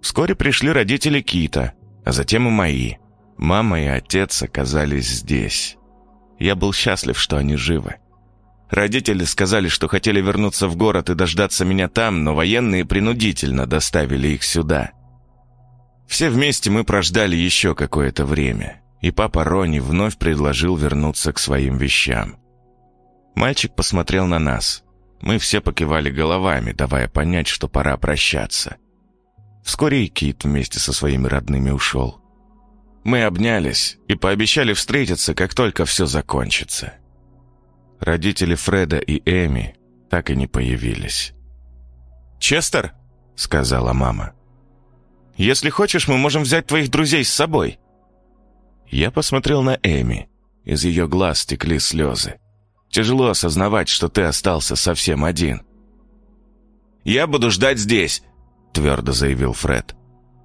Вскоре пришли родители Кита, а затем и мои. Мама и отец оказались здесь. Я был счастлив, что они живы. Родители сказали, что хотели вернуться в город и дождаться меня там, но военные принудительно доставили их сюда. Все вместе мы прождали еще какое-то время, и папа Рони вновь предложил вернуться к своим вещам. Мальчик посмотрел на нас. Мы все покивали головами, давая понять, что пора прощаться. Вскоре и Кит вместе со своими родными ушел. Мы обнялись и пообещали встретиться, как только все закончится. Родители Фреда и Эми так и не появились. «Честер?» — сказала мама. «Если хочешь, мы можем взять твоих друзей с собой». Я посмотрел на Эми. Из ее глаз текли слезы. Тяжело осознавать, что ты остался совсем один. «Я буду ждать здесь», — твердо заявил Фред.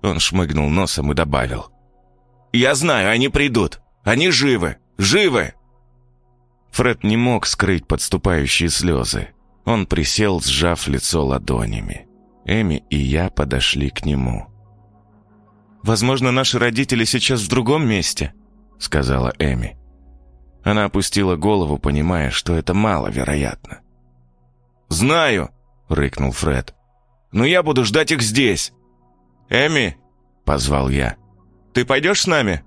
Он шмыгнул носом и добавил. «Я знаю, они придут. Они живы. Живы!» Фред не мог скрыть подступающие слезы. Он присел, сжав лицо ладонями. Эми и я подошли к нему. «Возможно, наши родители сейчас в другом месте», — сказала Эми. Она опустила голову, понимая, что это маловероятно. «Знаю!» — рыкнул Фред. «Но я буду ждать их здесь!» «Эми!» — позвал я. «Ты пойдешь с нами?»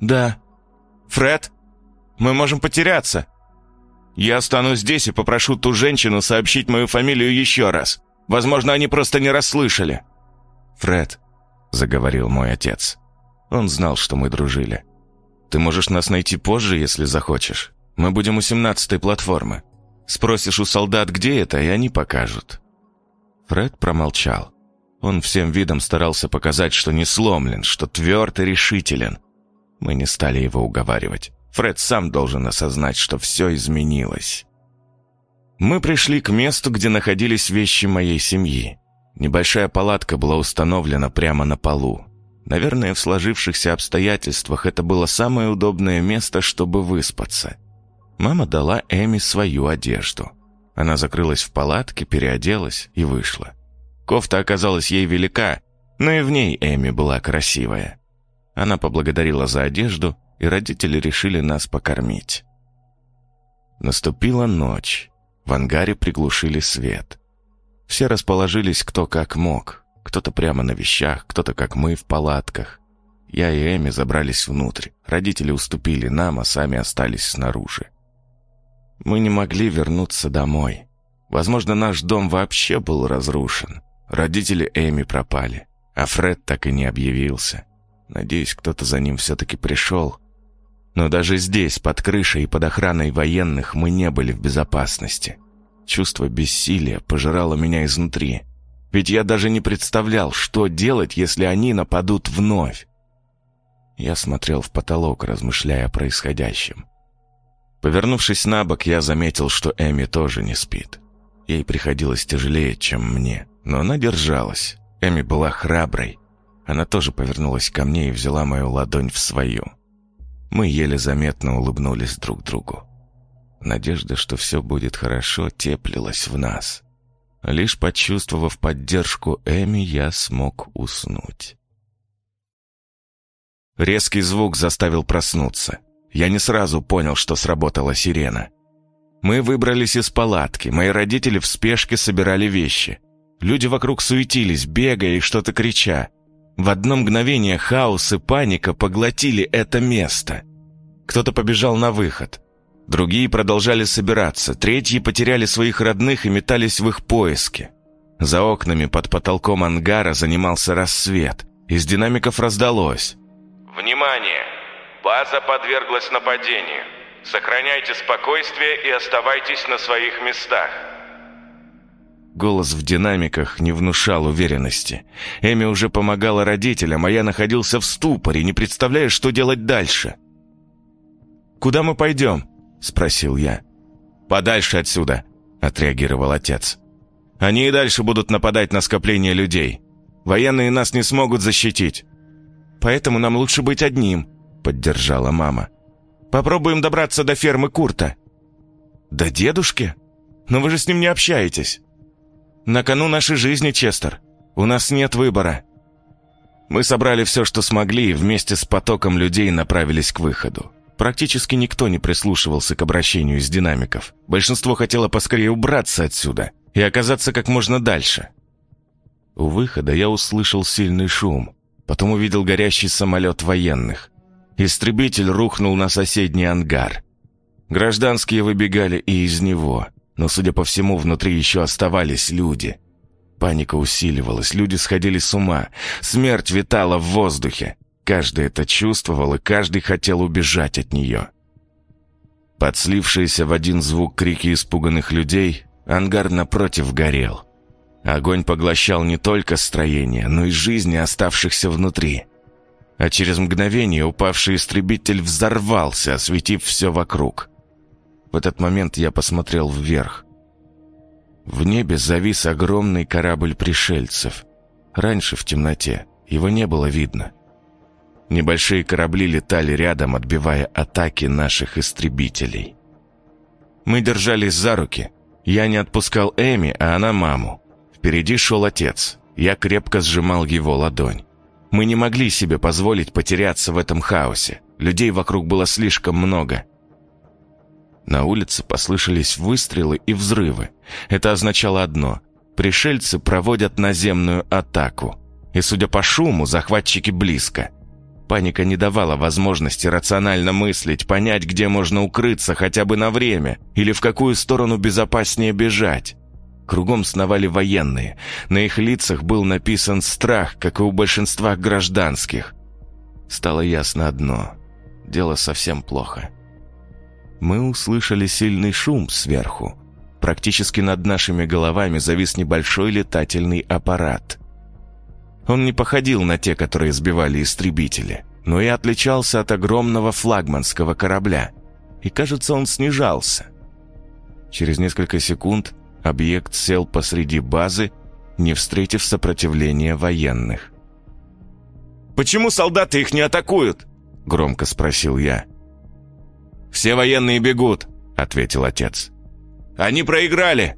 «Да». «Фред, мы можем потеряться!» «Я останусь здесь и попрошу ту женщину сообщить мою фамилию еще раз. Возможно, они просто не расслышали». «Фред», — заговорил мой отец. Он знал, что мы дружили. Ты можешь нас найти позже, если захочешь. Мы будем у семнадцатой платформы. Спросишь у солдат, где это, и они покажут». Фред промолчал. Он всем видом старался показать, что не сломлен, что тверд и решителен. Мы не стали его уговаривать. Фред сам должен осознать, что все изменилось. Мы пришли к месту, где находились вещи моей семьи. Небольшая палатка была установлена прямо на полу. Наверное, в сложившихся обстоятельствах это было самое удобное место, чтобы выспаться. Мама дала Эми свою одежду. Она закрылась в палатке, переоделась и вышла. Кофта оказалась ей велика, но и в ней Эми была красивая. Она поблагодарила за одежду, и родители решили нас покормить. Наступила ночь. В ангаре приглушили свет. Все расположились кто как мог, кто-то прямо на вещах, кто-то, как мы, в палатках. Я и Эми забрались внутрь. Родители уступили нам, а сами остались снаружи. Мы не могли вернуться домой. Возможно, наш дом вообще был разрушен. Родители Эми пропали, а Фред так и не объявился. Надеюсь, кто-то за ним все-таки пришел. Но даже здесь, под крышей и под охраной военных, мы не были в безопасности. Чувство бессилия пожирало меня изнутри. Ведь я даже не представлял, что делать, если они нападут вновь. Я смотрел в потолок, размышляя о происходящем. Повернувшись на бок, я заметил, что Эми тоже не спит. Ей приходилось тяжелее, чем мне, но она держалась. Эми была храброй. Она тоже повернулась ко мне и взяла мою ладонь в свою. Мы еле заметно улыбнулись друг другу. Надежда, что все будет хорошо, теплилась в нас. Лишь почувствовав поддержку Эми, я смог уснуть. Резкий звук заставил проснуться. Я не сразу понял, что сработала сирена. Мы выбрались из палатки, мои родители в спешке собирали вещи. Люди вокруг суетились, бегая и что-то крича. В одно мгновение хаос и паника поглотили это место. Кто-то побежал на выход. Другие продолжали собираться, третьи потеряли своих родных и метались в их поиске. За окнами под потолком ангара занимался рассвет, Из динамиков раздалось. Внимание! База подверглась нападению. Сохраняйте спокойствие и оставайтесь на своих местах. Голос в динамиках не внушал уверенности. Эми уже помогала родителям, а я находился в ступоре, не представляя, что делать дальше. «Куда мы пойдем?» — спросил я. «Подальше отсюда», — отреагировал отец. «Они и дальше будут нападать на скопление людей. Военные нас не смогут защитить. Поэтому нам лучше быть одним», — поддержала мама. «Попробуем добраться до фермы Курта». «До дедушки? Но вы же с ним не общаетесь». На кону нашей жизни, Честер. У нас нет выбора. Мы собрали все, что смогли, и вместе с потоком людей направились к выходу. Практически никто не прислушивался к обращению из динамиков. Большинство хотело поскорее убраться отсюда и оказаться как можно дальше. У выхода я услышал сильный шум. Потом увидел горящий самолет военных. Истребитель рухнул на соседний ангар. Гражданские выбегали и из него – но, судя по всему, внутри еще оставались люди. Паника усиливалась, люди сходили с ума, смерть витала в воздухе. Каждый это чувствовал, и каждый хотел убежать от нее. Подслившиеся в один звук крики испуганных людей, ангар напротив горел. Огонь поглощал не только строение, но и жизни оставшихся внутри. А через мгновение упавший истребитель взорвался, осветив все вокруг. В этот момент я посмотрел вверх. В небе завис огромный корабль пришельцев. Раньше в темноте его не было видно. Небольшие корабли летали рядом, отбивая атаки наших истребителей. Мы держались за руки. Я не отпускал Эми, а она маму. Впереди шел отец. Я крепко сжимал его ладонь. Мы не могли себе позволить потеряться в этом хаосе. Людей вокруг было слишком много. На улице послышались выстрелы и взрывы. Это означало одно – пришельцы проводят наземную атаку. И, судя по шуму, захватчики близко. Паника не давала возможности рационально мыслить, понять, где можно укрыться хотя бы на время, или в какую сторону безопаснее бежать. Кругом сновали военные. На их лицах был написан страх, как и у большинства гражданских. Стало ясно одно – дело совсем плохо мы услышали сильный шум сверху. Практически над нашими головами завис небольшой летательный аппарат. Он не походил на те, которые сбивали истребители, но и отличался от огромного флагманского корабля. И, кажется, он снижался. Через несколько секунд объект сел посреди базы, не встретив сопротивления военных. «Почему солдаты их не атакуют?» — громко спросил я. «Все военные бегут», — ответил отец. «Они проиграли!»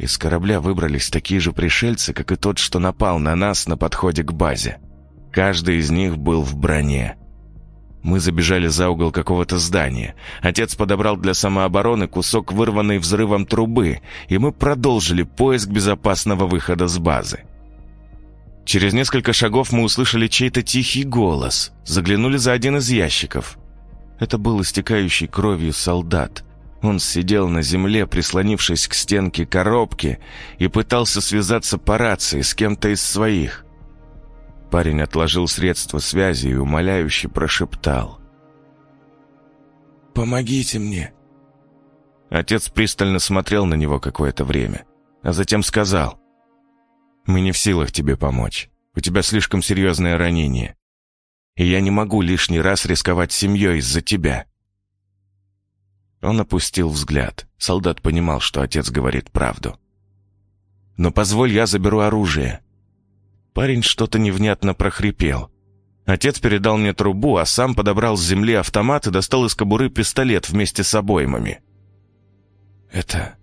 Из корабля выбрались такие же пришельцы, как и тот, что напал на нас на подходе к базе. Каждый из них был в броне. Мы забежали за угол какого-то здания. Отец подобрал для самообороны кусок вырванной взрывом трубы, и мы продолжили поиск безопасного выхода с базы. Через несколько шагов мы услышали чей-то тихий голос, заглянули за один из ящиков. Это был истекающий кровью солдат. Он сидел на земле, прислонившись к стенке коробки, и пытался связаться по рации с кем-то из своих. Парень отложил средства связи и умоляюще прошептал. «Помогите мне!» Отец пристально смотрел на него какое-то время, а затем сказал. «Мы не в силах тебе помочь. У тебя слишком серьезное ранение и я не могу лишний раз рисковать семьей из-за тебя». Он опустил взгляд. Солдат понимал, что отец говорит правду. «Но позволь, я заберу оружие». Парень что-то невнятно прохрипел. Отец передал мне трубу, а сам подобрал с земли автомат и достал из кобуры пистолет вместе с обоймами. «Это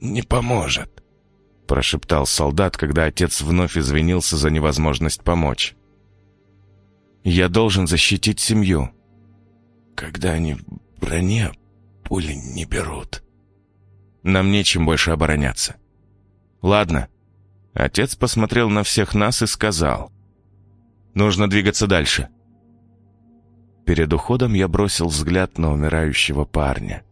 не поможет», — прошептал солдат, когда отец вновь извинился за невозможность помочь. Я должен защитить семью. Когда они в броне, пули не берут. Нам нечем больше обороняться. Ладно. Отец посмотрел на всех нас и сказал. Нужно двигаться дальше. Перед уходом я бросил взгляд на умирающего парня.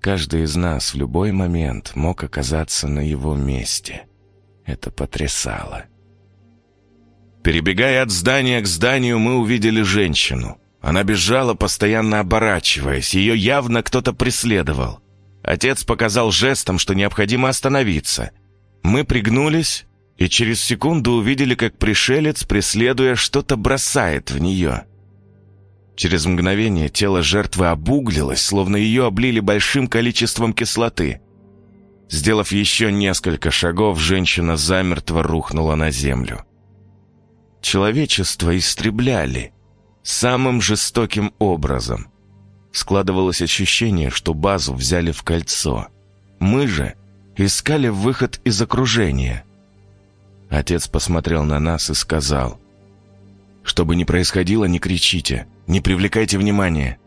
Каждый из нас в любой момент мог оказаться на его месте. Это потрясало. Перебегая от здания к зданию, мы увидели женщину. Она бежала, постоянно оборачиваясь. Ее явно кто-то преследовал. Отец показал жестом, что необходимо остановиться. Мы пригнулись и через секунду увидели, как пришелец, преследуя, что-то бросает в нее. Через мгновение тело жертвы обуглилось, словно ее облили большим количеством кислоты. Сделав еще несколько шагов, женщина замертво рухнула на землю. Человечество истребляли самым жестоким образом. Складывалось ощущение, что базу взяли в кольцо. Мы же искали выход из окружения. Отец посмотрел на нас и сказал, «Что бы ни происходило, не кричите, не привлекайте внимания».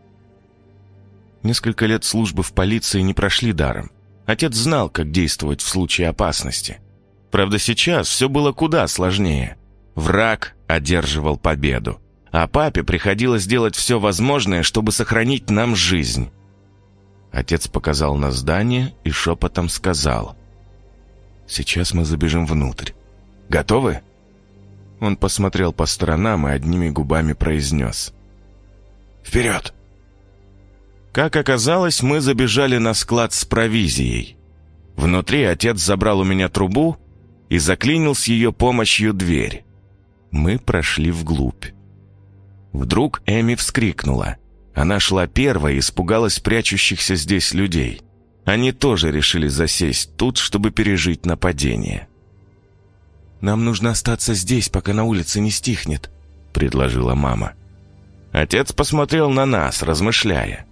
Несколько лет службы в полиции не прошли даром. Отец знал, как действовать в случае опасности. Правда, сейчас все было куда сложнее. Враг одерживал победу, а папе приходилось делать все возможное, чтобы сохранить нам жизнь. Отец показал на здание и шепотом сказал, «Сейчас мы забежим внутрь. Готовы?» Он посмотрел по сторонам и одними губами произнес. «Вперед!» Как оказалось, мы забежали на склад с провизией. Внутри отец забрал у меня трубу и заклинил с ее помощью дверь. Мы прошли вглубь. Вдруг Эми вскрикнула. Она шла первой и испугалась прячущихся здесь людей. Они тоже решили засесть тут, чтобы пережить нападение. «Нам нужно остаться здесь, пока на улице не стихнет», — предложила мама. Отец посмотрел на нас, размышляя.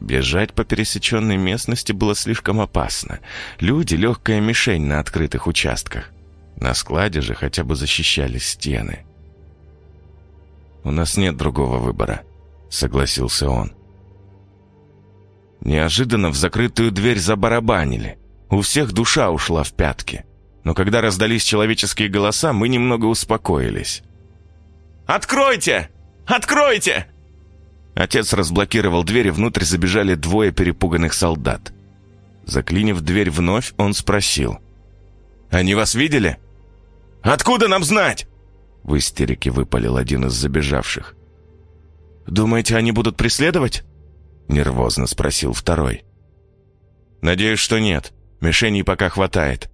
Бежать по пересеченной местности было слишком опасно. Люди — легкая мишень на открытых участках. На складе же хотя бы защищались стены. «У нас нет другого выбора», — согласился он. Неожиданно в закрытую дверь забарабанили. У всех душа ушла в пятки но когда раздались человеческие голоса, мы немного успокоились. «Откройте! Откройте!» Отец разблокировал дверь, и внутрь забежали двое перепуганных солдат. Заклинив дверь вновь, он спросил. «Они вас видели?» «Откуда нам знать?» В истерике выпалил один из забежавших. «Думаете, они будут преследовать?» Нервозно спросил второй. «Надеюсь, что нет. Мишеней пока хватает.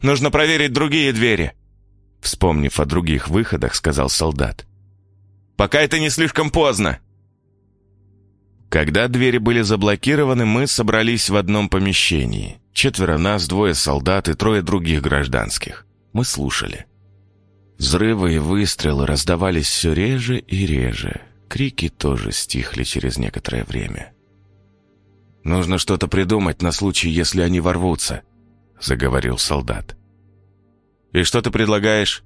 Нужно проверить другие двери!» Вспомнив о других выходах, сказал солдат. «Пока это не слишком поздно!» Когда двери были заблокированы, мы собрались в одном помещении. Четверо нас, двое солдат и трое других гражданских. Мы слушали. Взрывы и выстрелы раздавались все реже и реже. Крики тоже стихли через некоторое время. «Нужно что-то придумать на случай, если они ворвутся», — заговорил солдат. «И что ты предлагаешь?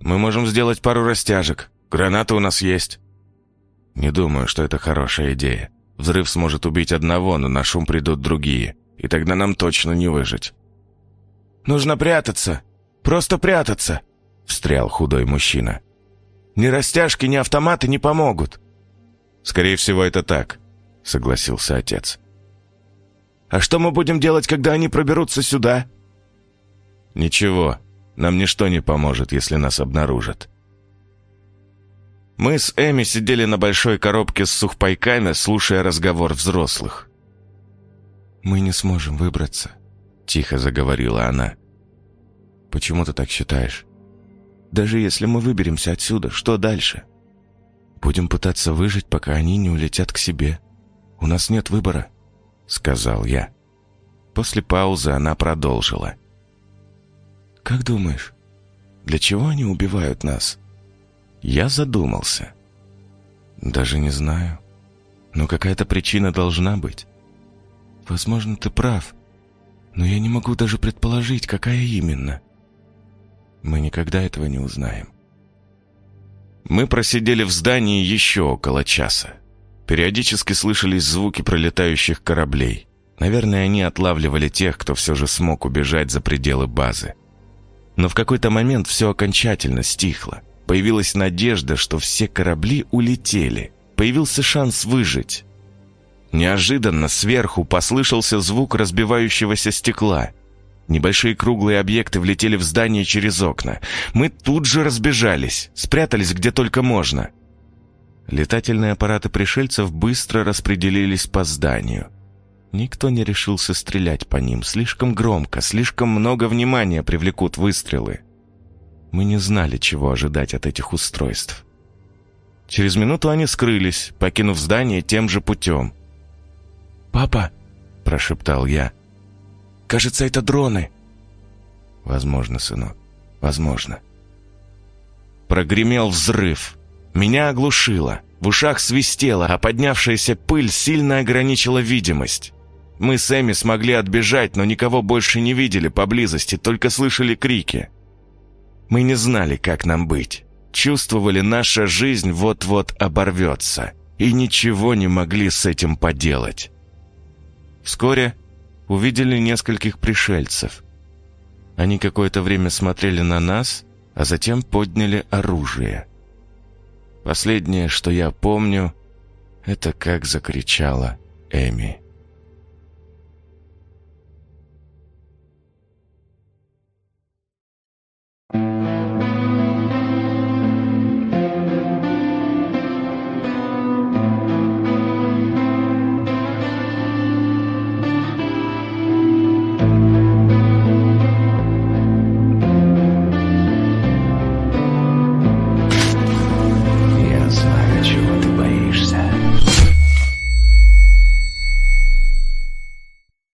Мы можем сделать пару растяжек. Гранаты у нас есть». «Не думаю, что это хорошая идея. Взрыв сможет убить одного, но на шум придут другие, и тогда нам точно не выжить». «Нужно прятаться. Просто прятаться», — встрял худой мужчина. «Ни растяжки, ни автоматы не помогут». «Скорее всего, это так», — согласился отец. А что мы будем делать, когда они проберутся сюда?» «Ничего, нам ничто не поможет, если нас обнаружат». Мы с Эми сидели на большой коробке с сухпайками, слушая разговор взрослых. «Мы не сможем выбраться», — тихо заговорила она. «Почему ты так считаешь? Даже если мы выберемся отсюда, что дальше? Будем пытаться выжить, пока они не улетят к себе. У нас нет выбора» сказал я. После паузы она продолжила. «Как думаешь, для чего они убивают нас?» Я задумался. «Даже не знаю. Но какая-то причина должна быть. Возможно, ты прав, но я не могу даже предположить, какая именно. Мы никогда этого не узнаем». Мы просидели в здании еще около часа. Периодически слышались звуки пролетающих кораблей. Наверное, они отлавливали тех, кто все же смог убежать за пределы базы. Но в какой-то момент все окончательно стихло. Появилась надежда, что все корабли улетели. Появился шанс выжить. Неожиданно сверху послышался звук разбивающегося стекла. Небольшие круглые объекты влетели в здание через окна. Мы тут же разбежались, спрятались где только можно. Летательные аппараты пришельцев быстро распределились по зданию. Никто не решился стрелять по ним. Слишком громко, слишком много внимания привлекут выстрелы. Мы не знали, чего ожидать от этих устройств. Через минуту они скрылись, покинув здание тем же путем. «Папа!» – прошептал я. «Кажется, это дроны!» «Возможно, сынок, возможно». Прогремел взрыв. Меня оглушило. В ушах свистело, а поднявшаяся пыль сильно ограничила видимость. Мы с Эми смогли отбежать, но никого больше не видели поблизости, только слышали крики. Мы не знали, как нам быть. Чувствовали, наша жизнь вот-вот оборвется, и ничего не могли с этим поделать. Вскоре увидели нескольких пришельцев. Они какое-то время смотрели на нас, а затем подняли оружие. Последнее, что я помню, это как закричала Эми.